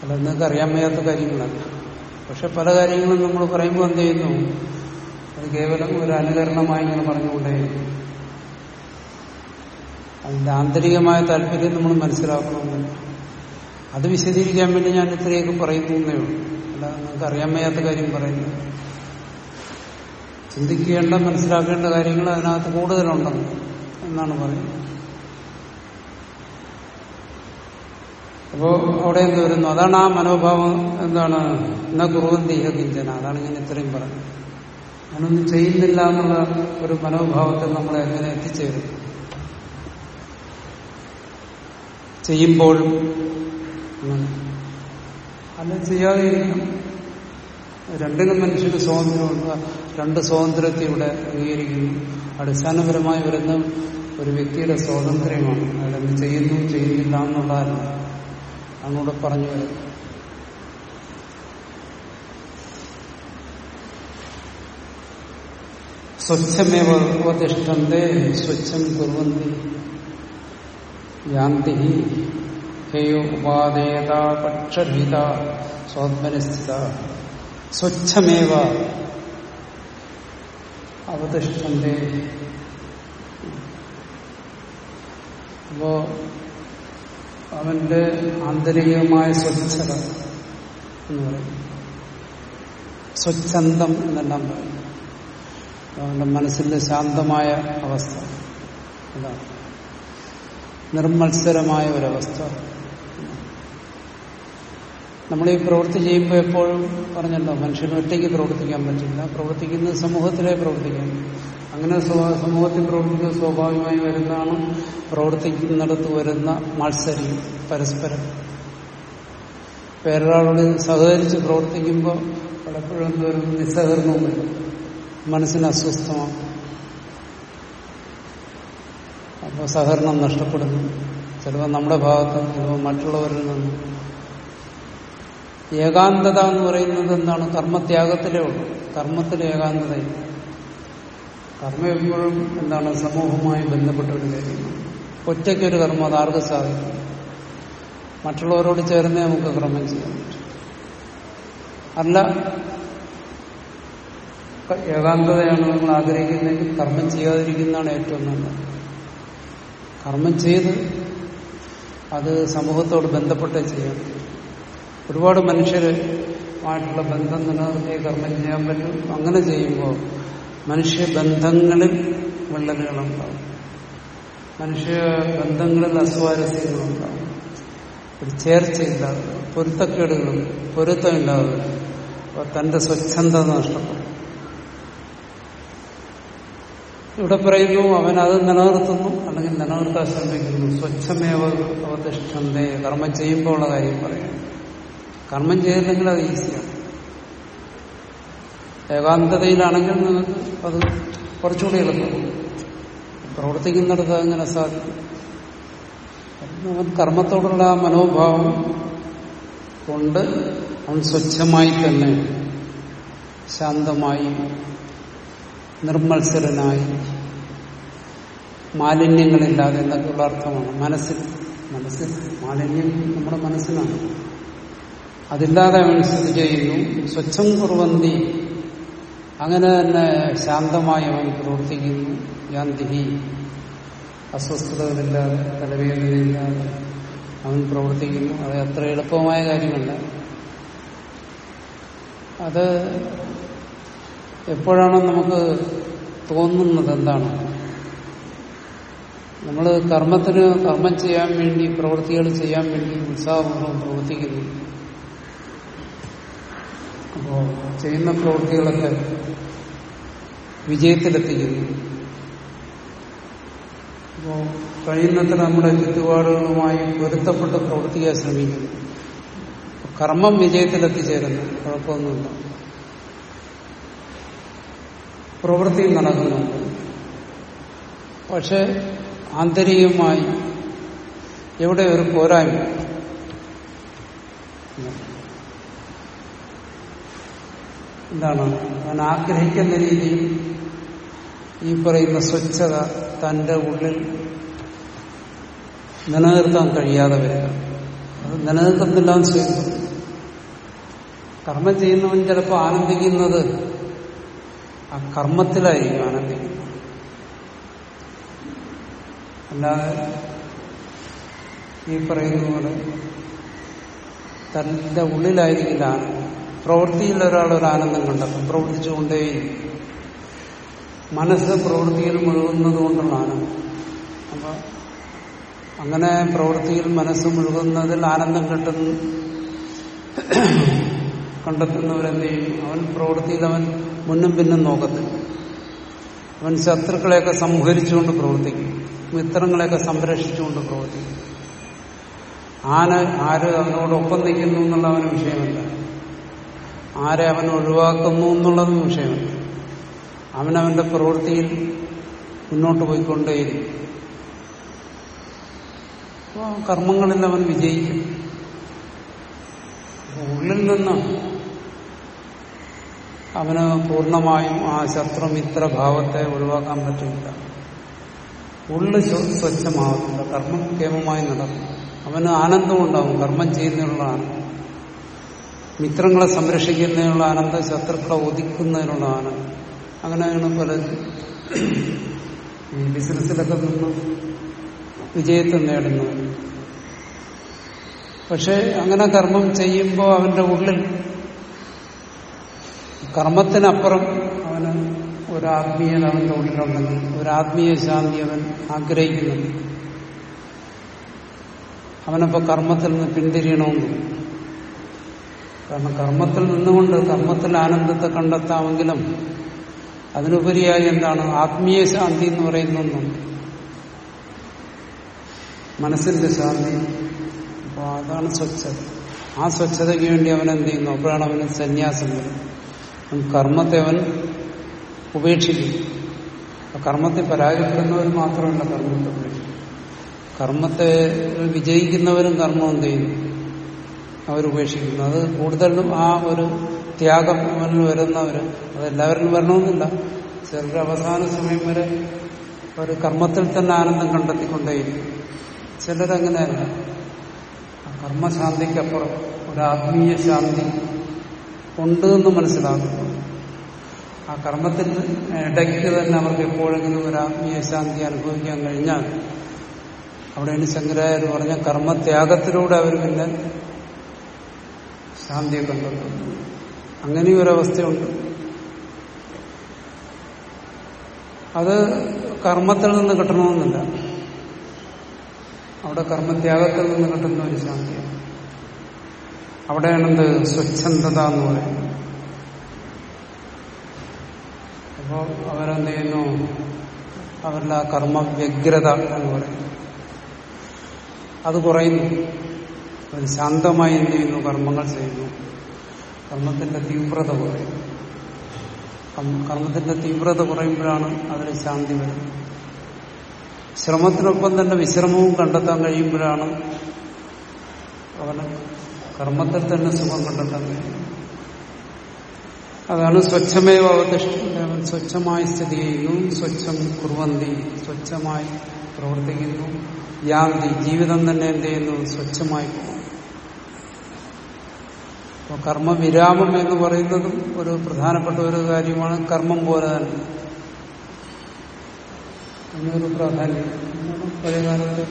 അല്ല നിങ്ങൾക്ക് അറിയാൻ വയ്യാത്ത കാര്യങ്ങളല്ല. പക്ഷെ പല കാര്യങ്ങളും നമ്മൾ പറയുമ്പോൾ എന്ത് ചെയ്യുന്നു? അത് കേവലം ഒരു അനുകരണമായി ഇങ്ങനെ പറഞ്ഞുകൊണ്ടേയിരിക്കും. അതിന്റെ ആന്തരികമായ താല്പര്യം നമ്മൾ മനസ്സിലാക്കണമെന്ന്. അത് വിശദീകരിക്കാൻ വേണ്ടി ഞാൻ ഇത്രയൊക്കെ പറയുന്നേ ഉള്ളൂ. അല്ല നിങ്ങൾക്ക് അറിയാൻ വയ്യാത്ത കാര്യം പറയുന്നു. ചിന്തിക്കേണ്ട മനസ്സിലാക്കേണ്ട കാര്യങ്ങൾ അതിനകത്ത് കൂടുതലുണ്ടെന്ന് എന്നാണ് പറയുന്നത്. അപ്പോ അവിടെ എന്ത് വരുന്നു? അതാണ് ആ മനോഭാവം എന്താണ്? എന്ന കുറുവന്തി കിഞ്ചന. അതാണ് ഞാൻ ഇത്രയും പറഞ്ഞത്. ഞാനൊന്നും ചെയ്യുന്നില്ല എന്നുള്ള ഒരു മനോഭാവത്തിൽ നമ്മളെ എങ്ങനെ എത്തിച്ചേരും? ചെയ്യുമ്പോഴും. അല്ല ചെയ്യാതെ ഇരിക്കണം രണ്ടിനും മനുഷ്യന് സ്വാതന്ത്ര്യമുണ്ട് രണ്ട് സ്വാതന്ത്ര്യത്തെ ഇവിടെ അംഗീകരിക്കുന്നു. അടിസ്ഥാനപരമായി വരുന്ന ഒരു വ്യക്തിയുടെ സ്വാതന്ത്ര്യമാണ്. അതെന്ത് ചെയ്യുന്നു ചെയ്യുന്നില്ല എന്നുള്ളതല്ല അങ്ങോട്ട് പറഞ്ഞു വരുന്നത് സ്വച്ഛമേവ ഉപതിഷ്ഠന്തെ സ്വച്ഛം കുറുവന്തി യാന്തി ഹേയോ ഉപാദേത പക്ഷഭീത സ്വാത്മനിസ്ഥിത. സ്വച്ഛമേവ അവതിഷ്ഠന്റെ അപ്പോ അവന്റെ ആന്തരികമായ സ്വച്ഛത എന്ന് പറയും. സ്വച്ഛന്തം എന്നെല്ലാം പറയും. അവന്റെ മനസ്സിന്റെ ശാന്തമായ അവസ്ഥ. അതാണ്. നിർമ്മത്സരമായ ഒരവസ്ഥ. നമ്മൾ ഈ പ്രവൃത്തി ചെയ്യുമ്പോൾ എപ്പോഴും പറഞ്ഞല്ലോ മനുഷ്യന് ഒറ്റയ്ക്ക് പ്രവർത്തിക്കാൻ പറ്റില്ല. പ്രവർത്തിക്കുന്നത് സമൂഹത്തിലേ പ്രവർത്തിക്കാൻ അങ്ങനെ സമൂഹത്തിൽ പ്രവർത്തിക്കുക സ്വാഭാവികമായി വരുന്നതാണ് പ്രവർത്തിക്കുന്നിടത്ത് വരുന്ന മത്സരി പരസ്പരം. വേറൊരാളോട് സഹകരിച്ച് പ്രവർത്തിക്കുമ്പോൾ പലപ്പോഴും എന്തോരും നിസ്സഹകരണവും വരും. മനസ്സിന് അസ്വസ്ഥമാണ് അപ്പോൾ സഹകരണം നഷ്ടപ്പെടുന്നു. ചിലപ്പോൾ നമ്മുടെ ഭാഗത്ത് ചിലപ്പോൾ മറ്റുള്ളവരിൽ നിന്ന്. ഏകാന്തത എന്ന് പറയുന്നത് എന്താണ്? കർമ്മത്യാഗത്തിലേ ഉള്ളൂ. കർമ്മത്തിൽ ഏകാന്തതയില്ല. കർമ്മം എപ്പോഴും എന്താണ്? സമൂഹവുമായി ബന്ധപ്പെട്ട ഒരു കാര്യമാണ്. ഒറ്റയ്ക്കൊരു കർമ്മം അത് ആർക്കും സാധിക്കും? മറ്റുള്ളവരോട് ചേർന്നേ നമുക്ക് കർമ്മം ചെയ്യാൻ അല്ല ഏകാന്തതയാണ് നമ്മൾ ആഗ്രഹിക്കുന്നതെങ്കിൽ കർമ്മം ചെയ്യാതിരിക്കുന്നതാണ് ഏറ്റവും നല്ലത്. കർമ്മം ചെയ്ത് അത് സമൂഹത്തോട് ബന്ധപ്പെട്ടേ ചെയ്യാം. ഒരുപാട് മനുഷ്യരുമായിട്ടുള്ള ബന്ധം നിലനിർത്തിയേ കർമ്മം ചെയ്യാൻ പറ്റും. അങ്ങനെ ചെയ്യുമ്പോൾ മനുഷ്യ ബന്ധങ്ങളിൽ വിള്ളലുകളുണ്ടാവും മനുഷ്യ ബന്ധങ്ങളിൽ അസ്വാരസ്യങ്ങളുണ്ടാവും. ഒരു ചേർച്ചയില്ലാതെ പൊരുത്തക്കേടുകളും പൊരുത്തമില്ലാതെ തന്റെ സ്വച്ഛന്ത നഷ്ടപ്പെടും. ഇവിടെ പറയുന്നു അവൻ അത് നിലനിർത്തുന്നു അല്ലെങ്കിൽ നിലനിർത്താൻ ശ്രമിക്കുന്നു. സ്വച്ഛമേവ അവതിഷ്ഠന്തേ. കർമ്മം ചെയ്യുമ്പോൾ ഉള്ള കാര്യം പറയാം കർമ്മം ചെയ്തില്ലെങ്കിൽ അത് ഈസിയാണ്. ഏകാന്തതയിലാണെങ്കിൽ നിങ്ങൾക്ക് അത് കുറച്ചുകൂടി എളുപ്പമാണ്. പ്രവർത്തിക്കുന്നിടത്ത് അങ്ങനെ സാധിക്കും. അവൻ കർമ്മത്തോടുള്ള ആ മനോഭാവം കൊണ്ട് അവൻ സ്വച്ഛമായി തന്നെ ശാന്തമായി നിർമ്മത്സരനായി മാലിന്യങ്ങളില്ലാതെ എന്നൊക്കെയുള്ള അർത്ഥമാണ് മനസ്സിൽ മനസ്സിൽ മാലിന്യം നമ്മുടെ മനസ്സിനാണ് അതില്ലാതെ അവൻ സ്ഥിതി ചെയ്യുന്നു. സ്വച്ഛം കുറുവന്തി. അങ്ങനെ തന്നെ ശാന്തമായി അവൻ പ്രവർത്തിക്കുന്നു. യാന്തിഹി അസ്വസ്ഥതകളില്ലാതെ തലവേദനയില്ലാതെ അവൻ പ്രവർത്തിക്കുന്നു. അത് അത്ര എളുപ്പമായ കാര്യമല്ല. അത് എപ്പോഴാണോ നമുക്ക് തോന്നുന്നത് എന്താണ്? നമ്മൾ കർമ്മത്തിന് കർമ്മം ചെയ്യാൻ വേണ്ടി പ്രവൃത്തികൾ ചെയ്യാൻ വേണ്ടി ഉത്സാഹപൂർവം പ്രവർത്തിക്കുന്നു. അപ്പോ ചെയ്യുന്ന പ്രവൃത്തികളൊക്കെ വിജയത്തിലെത്തിക്കുന്നു. അപ്പോ കഴിയുന്നത്ര നമ്മുടെ ചുറ്റുപാടുകളുമായി പൊരുത്തപ്പെട്ട് പ്രവർത്തിക്കാൻ ശ്രമിക്കുന്നു. കർമ്മം വിജയത്തിലെത്തിച്ചേരുന്നു. കുഴപ്പമൊന്നുമില്ല. പ്രവൃത്തി നടക്കുന്നുണ്ട്. പക്ഷെ ആന്തരികമായി എവിടെ ഒരു പോരായ്മ? എന്താണ്? അവൻ ആഗ്രഹിക്കുന്ന രീതിയിൽ ഈ പറയുന്ന സ്വച്ഛത തന്റെ ഉള്ളിൽ നിലനിർത്താൻ കഴിയാതെ വരിക. അത് നിലനിർത്തുന്നില്ല എന്ന് സ്വീകരിക്കും കർമ്മം ചെയ്യുന്നവൻ ചിലപ്പോൾ ആനന്ദിക്കുന്നത് ആ കർമ്മത്തിലായിരിക്കും ആനന്ദിക്കുന്നത് അല്ലാതെ ഈ പറയുന്ന പോലെ തന്റെ ഉള്ളിലായിരിക്കില്ല ആനന്ദം. പ്രവൃത്തിയിൽ ഒരാൾ ഒരു ആനന്ദം കണ്ടെത്തും പ്രവർത്തിച്ചുകൊണ്ടേ മനസ്സ് പ്രവൃത്തിയിൽ മുഴുകുന്നത് കൊണ്ടുള്ള ആനന്ദം. അപ്പൊ അങ്ങനെ പ്രവൃത്തിയിൽ മനസ്സ് മുഴുകുന്നതിൽ ആനന്ദം കിട്ടുന്ന കണ്ടെത്തുന്നവരെന്ത് ചെയ്യും അവൻ പ്രവൃത്തിയിൽ അവൻ മുന്നും പിന്നും നോക്കത്തില്ല. അവൻ ശത്രുക്കളെയൊക്കെ സംഹരിച്ചുകൊണ്ട് പ്രവർത്തിക്കും. മിത്രങ്ങളെയൊക്കെ സംരക്ഷിച്ചുകൊണ്ട് പ്രവർത്തിക്കും. ആന ആര് അവനോടൊപ്പം നിൽക്കുന്നു എന്നുള്ള അവന് വിഷയമല്ല. ആരെ അവൻ ഒഴിവാക്കുന്നു എന്നുള്ളതും വിഷയമല്ല. അവനവന്റെ പ്രവൃത്തിയിൽ മുന്നോട്ട് പോയിക്കൊണ്ടേയിരിക്കും. അപ്പോൾ കർമ്മങ്ങളിൽ അവൻ വിജയിക്കും. ഉള്ളിൽ നിന്ന് അവന് പൂർണമായും ആ ശത്രുമിത്ര ഭാവത്തെ ഒഴിവാക്കാൻ പറ്റില്ല. ഉള്ളു സ്വച്ഛമാവത്തില്ല കർമ്മം കേമമായി നടക്കും. അവന് ആനന്ദം ഉണ്ടാവും കർമ്മം ചെയ്യുന്നതിനുള്ള ആനന്ദം. മിത്രങ്ങളെ സംരക്ഷിക്കുന്നതിനുള്ള ആനന്ദം ശത്രുക്കളെ ഒതുക്കുന്നതിനുള്ള ആനന്ദം. അങ്ങനെയാണ് പലരും ഈ ബിസിനസ്സിലൊക്കെ നിന്ന് വിജയത്തെ നേടുന്നത്. പക്ഷെ അങ്ങനെ കർമ്മം ചെയ്യുമ്പോൾ അവന്റെ ഉള്ളിൽ കർമ്മത്തിനപ്പുറം അവന് ഒരു ആത്മീയത അവന്റെ ഉള്ളിലുണ്ടെങ്കിൽ ഒരു ആത്മീയ ശാന്തി അവൻ ആഗ്രഹിക്കുന്നു. അവനപ്പോ കർമ്മത്തിൽ നിന്ന് പിന്തിരിയണമെന്ന്. കാരണം കർമ്മത്തിൽ നിന്നുകൊണ്ട് കർമ്മത്തിൽ ആനന്ദത്തെ കണ്ടെത്താമെങ്കിലും അതിനുപരിയായി എന്താണ്? ആത്മീയ ശാന്തി എന്ന് പറയുന്നൊന്നും മനസ്സിന്റെ ശാന്തി. അപ്പോൾ അതാണ് സ്വച്ഛത. ആ സ്വച്ഛതയ്ക്ക് വേണ്ടി അവൻ എന്ത് ചെയ്യുന്നു? അപ്പോഴാണ് അവന് സന്യാസം വരുന്നത്. കർമ്മത്തെ അവൻ ഉപേക്ഷിക്കും കർമ്മത്തെ പരാജയപ്പെടുന്നവർ മാത്രമല്ല കർമ്മത്തെ ഉപേക്ഷിക്കും കർമ്മത്തെ വിജയിക്കുന്നവരും കർമ്മം എന്ത് ചെയ്യുന്നു? അവരുപേക്ഷിക്കുന്നു അത് കൂടുതലും ആ ഒരു ത്യാഗം അവനിൽ വരുന്നവര് അതെല്ലാവരിലും വരണമെന്നില്ല. ചെറിയ അവസാന സമയം വരെ ഒരു കർമ്മത്തിൽ തന്നെ ആനന്ദം കണ്ടെത്തിക്കൊണ്ടേയിരിക്കും ചിലരങ്ങനെയല്ല. കർമ്മശാന്തിക്കപ്പുറം ഒരു ആത്മീയ ശാന്തി ഉണ്ട് എന്ന് മനസ്സിലാക്കുന്നു. ആ കർമ്മത്തിന് ഇടയ്ക്ക് തന്നെ അവർക്ക് എപ്പോഴെങ്കിലും ഒരു ആത്മീയ ശാന്തി അനുഭവിക്കാൻ കഴിഞ്ഞാൽ അവിടെയാണ് ശങ്കരായർ പറഞ്ഞ കർമ്മത്യാഗത്തിലൂടെ അവർ പിന്നെ ശാന്തിയെ കണ്ടെത്തുന്നു അങ്ങനെയും ഒരവസ്ഥയുണ്ട്. അത് കർമ്മത്തിൽ നിന്ന് കിട്ടണമെന്നില്ല. അവിടെ കർമ്മത്യാഗത്തിൽ നിന്ന് കിട്ടുന്ന ഒരു ശാന്തിയാണ്. അവിടെയാണെന്ത്? സ്വച്ഛന്തത എന്ന് പറയുന്നത് അപ്പോ അവരെന്ത് ചെയ്യുന്നു? അവരുടെ ആ കർമ്മ വ്യഗ്രത എന്ന് പറയും. അത് കുറയുന്നു. ശാന്തമായി എന്ത് ചെയ്യുന്നു? കർമ്മങ്ങൾ ചെയ്യുന്നു. കർമ്മത്തിന്റെ തീവ്രത കുറയും. കർമ്മത്തിന്റെ തീവ്രത കുറയുമ്പോഴാണ് അതിന് ശാന്തി വരുന്നത് ശ്രമത്തിനൊപ്പം തന്നെ വിശ്രമവും കണ്ടെത്താൻ കഴിയുമ്പോഴാണ് അവന് കർമ്മത്തിൽ തന്നെ സുഖം കണ്ടെത്താൻ അതാണ് സ്വച്ഛമേവ അവതിഷ്ഠ അവൻ സ്വച്ഛമായി സ്ഥിതി ചെയ്യുന്നു സ്വച്ഛം കുറുവന്തി സ്വച്ഛമായി പ്രവർത്തിക്കുന്നു. യാന്തി ജീവിതം തന്നെ എന്ത് ചെയ്യുന്നു? സ്വച്ഛമായി അപ്പോൾ കർമ്മവിരാമം എന്ന് പറയുന്നതും ഒരു പ്രധാനപ്പെട്ട ഒരു കാര്യമാണ്. കർമ്മം പോലെ തന്നെ. എന്നൊരു പ്രാധാന്യം. പഴയകാലത്ത്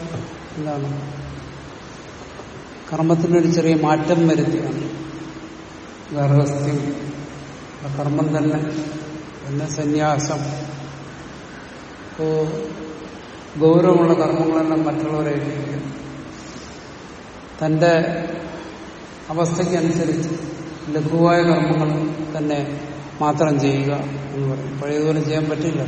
എന്താണ്? കർമ്മത്തിനൊരു ചെറിയ മാറ്റം വരുത്തിയാണ്. ഗർഭസ്ഥ്യം കർമ്മം തന്നെ. പിന്നെ സന്യാസം. ഇപ്പോ ഗൗരവമുള്ള കർമ്മങ്ങളെല്ലാം മറ്റുള്ളവരെ ഏൽപ്പിക്കും തന്റെ അവസ്ഥയ്ക്കനുസരിച്ച് ലഘുവായ കർമ്മങ്ങൾ തന്നെ മാത്രം ചെയ്യുക എന്ന് പറയും. പഴയതുപോലെ ചെയ്യാൻ പറ്റില്ല.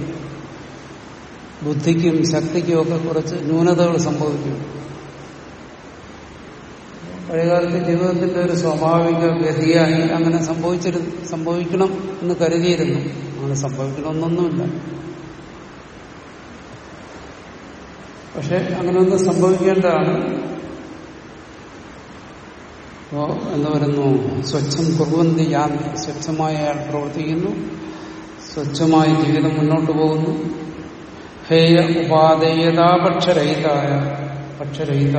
ബുദ്ധിക്കും ശക്തിക്കും ഒക്കെ കുറച്ച് ന്യൂനതകൾ സംഭവിക്കും. പഴയകാലത്തെ ജീവിതത്തിന്റെ ഒരു സ്വാഭാവിക ഗതിയായി അങ്ങനെ സംഭവിച്ചിരുന്നു സംഭവിക്കണം എന്ന് കരുതിയിരുന്നു. അങ്ങനെ സംഭവിക്കണമെന്നൊന്നുമില്ല. പക്ഷെ അങ്ങനെയൊന്നും സംഭവിക്കേണ്ടതാണ്. അപ്പോ എന്ന് പറയുന്നു സ്വച്ഛം കുറുവന്തി ഞാൻ സ്വച്ഛമായി അയാൾ പ്രവർത്തിക്കുന്നു. സ്വച്ഛമായി ജീവിതം മുന്നോട്ട് പോകുന്നു. ഹേയ ഉപാദേയതാപക്ഷരഹിതായ പക്ഷരഹിത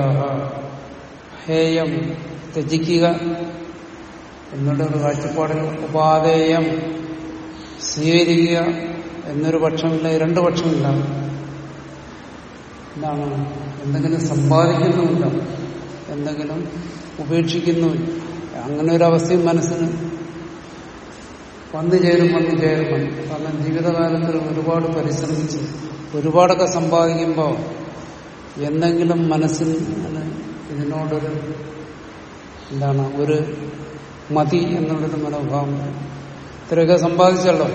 ഹേയം ത്യജിക്കുക. എന്നുള്ള ഒരു കാഴ്ചപ്പാടിൽ ഉപാധേയം സ്വീകരിക്കുക എന്നൊരു പക്ഷമില്ല രണ്ട് പക്ഷമില്ല. എന്താണ്? എന്തെങ്കിലും സമ്പാദിക്കുന്നുമില്ല എന്തെങ്കിലും ഉപേക്ഷിക്കുന്നു അങ്ങനെ ഒരു അവസ്ഥയും മനസ്സിന് വന്നു ചേരും വന്നു ചേരും. കാരണം ജീവിതകാലത്തിൽ ഒരുപാട് പരിശ്രമിച്ച് ഒരുപാടൊക്കെ സമ്പാദിക്കുമ്പോൾ എന്തെങ്കിലും മനസ്സിന് ഇതിനോടൊരു എന്താണ് ഒരു മതി എന്നുള്ളൊരു മനോഭാവം. ഇത്രയൊക്കെ സമ്പാദിച്ചല്ലോ.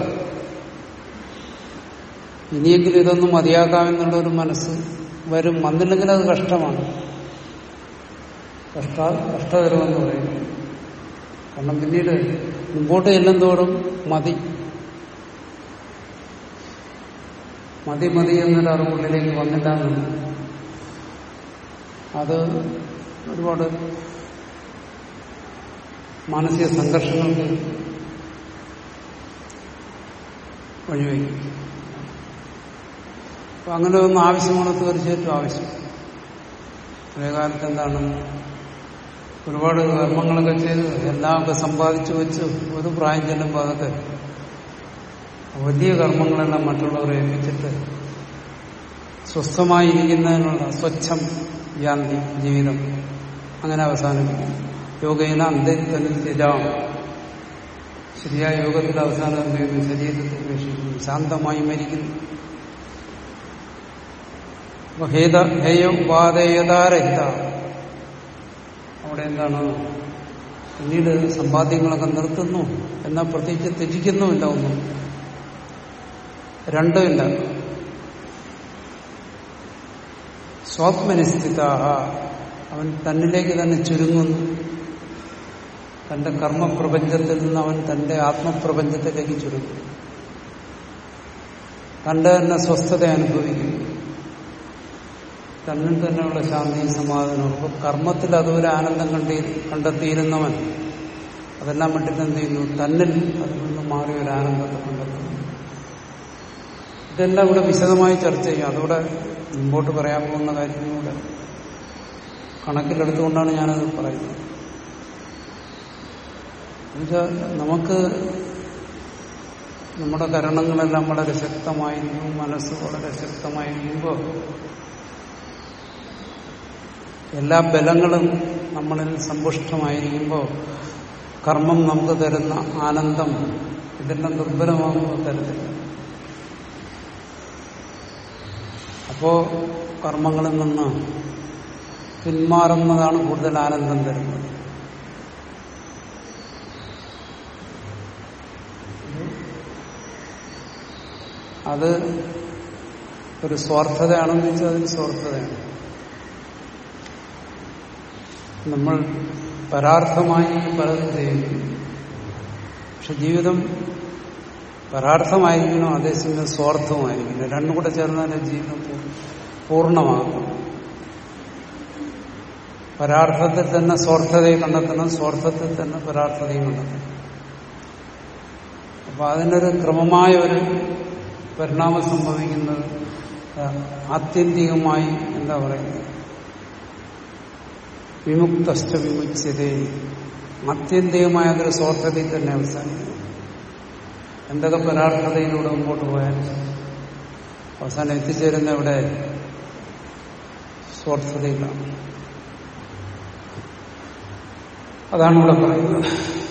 ഇനിയെങ്കിലും ഇതൊന്നും മതിയാക്കാമെന്നുള്ളൊരു മനസ്സ് വരും. വന്നില്ലെങ്കിൽ അത് കഷ്ടമാണ്. കഷ്ട കഷ്ടകരമെന്ന് പറയും. കാരണം പിന്നീട് മുമ്പോട്ട് ചെല്ലും മതി. മതി മതി എന്നൊരു അറിവുള്ളിലേക്ക് എന്നുണ്ട് അത് ഒരുപാട് മാനസിക സംഘർഷങ്ങൾക്ക് വഴിവെക്കും അപ്പൊ അങ്ങനെ ഒന്നും ആവശ്യമാണ് തീർച്ചയായിട്ടും ആവശ്യം. പഴയകാലത്ത് എന്താണ്? ഒരുപാട് കർമ്മങ്ങളൊക്കെ ചെയ്ത് എല്ലാമൊക്കെ സമ്പാദിച്ചു വെച്ച് ഒരു പ്രായം ചെല്ലുമ്പോൾ അതൊക്കെ വലിയ കർമ്മങ്ങളെല്ലാം മറ്റുള്ളവരെ ഏൽപ്പിച്ചിട്ട് സ്വസ്ഥമായിരിക്കുന്നതിനുള്ള സ്വച്ഛം യാന്തി ജീവിതം അങ്ങനെ അവസാനിപ്പിക്കും യോഗേന അന്തരിതരാം ശരിയായ യോഗത്തിൽ അവസാനം എന്ത് ചെയ്യുന്നു ശരീരത്തെ ഉപേക്ഷിക്കുന്നു. ശാന്തമായി മരിക്കുന്നു. ഉപാധേയതാരഹിത ഹേത അവിടെ എന്താണ്? പിന്നീട് സമ്പാദ്യങ്ങളൊക്കെ നിർത്തുന്നു. എന്നാൽ പ്രത്യേകിച്ച് ത്യജിക്കുന്നുമില്ല ഒന്നും. രണ്ടുമില്ല സ്വാത്മനിസ്ഥിതാഹ അവൻ തന്നിലേക്ക് തന്നെ ചുരുങ്ങുന്നു. തന്റെ കർമ്മപ്രപഞ്ചത്തിൽ നിന്ന് അവൻ തന്റെ ആത്മപ്രപഞ്ചത്തിലേക്ക് ചുരുങ്ങും തന്റെ തന്നെ സ്വസ്ഥത അനുഭവിക്കുന്നു. തന്നിൽ തന്നെയുള്ള ശാന്തി സമാധാനവും അപ്പൊ കർമ്മത്തിൽ അതുവരെ ആനന്ദം കണ്ടി കണ്ടെത്തിയിരുന്നവൻ. അതെല്ലാം വിട്ടിട്ട് എന്ത് ചെയ്യുന്നു? തന്നിൽ അതിൽ നിന്ന് മാറി ഒരു ആനന്ദത്തെ കണ്ടെത്തുന്നു. ഇതെല്ലാം ഇവിടെ വിശദമായി ചർച്ച ചെയ്യും. അതോടെ മുമ്പോട്ട് പറയാൻ പോകുന്ന കാര്യങ്ങളൂടെ കണക്കിലെടുത്തുകൊണ്ടാണ് ഞാനത് പറയുന്നത്. എന്നുവെച്ചാൽ നമുക്ക് നമ്മുടെ കരണങ്ങളെല്ലാം വളരെ ശക്തമായിരിക്കും മനസ്സ് വളരെ ശക്തമായിരിക്കുമ്പോൾ എല്ലാ ബലങ്ങളും നമ്മളിൽ സമ്പുഷ്ടമായിരിക്കുമ്പോൾ കർമ്മം നമുക്ക് തരുന്ന ആനന്ദം ഇതെല്ലാം ദുർബലമാകുമ്പോൾ തരത്തില്ല. അപ്പോ കർമ്മങ്ങളിൽ നിന്ന് പിന്മാറുന്നതാണ് കൂടുതൽ ആനന്ദം തരുന്നത്. അത് ഒരു സ്വാർത്ഥതയാണെന്ന് വെച്ചാൽ അതിന് സ്വാർത്ഥതയാണ്. നമ്മൾ പരാർത്ഥമായി പലതും ചെയ്യുന്നു. പക്ഷെ ജീവിതം പരാർത്ഥമായിരിക്കണം അതേസമയം സ്വാർത്ഥമായിരിക്കണം രണ്ടും കൂടെ ചേർന്നാലേ ജീവിതം പൂർണമാകും പരാർത്ഥത്തിൽ തന്നെ സ്വാർത്ഥതയെ കണ്ടെത്തണം സ്വാർത്ഥത്തിൽ തന്നെ പരാർത്ഥതയും കണ്ടെത്തണം അപ്പൊ അതിനൊരു ക്രമമായ ഒരു പരിണാമം സംഭവിക്കുന്നത് ആത്യന്തികമായി എന്താ പറയുന്നത്? വിമുക്തസ്ഥ വിമുച്ചതേ ആത്യന്തികമായ അതൊരു സ്വാർത്ഥതയിൽ തന്നെ അവസാനിക്കും. എന്തൊക്കെ പരാർത്ഥതയിലൂടെ മുമ്പോട്ട് പോയാലും അവസാനം എത്തിച്ചേരുന്ന ഇവിടെ സ്വാർത്ഥതയിലാണ്. അതാണ് ഇവിടെ പറയുന്നത്.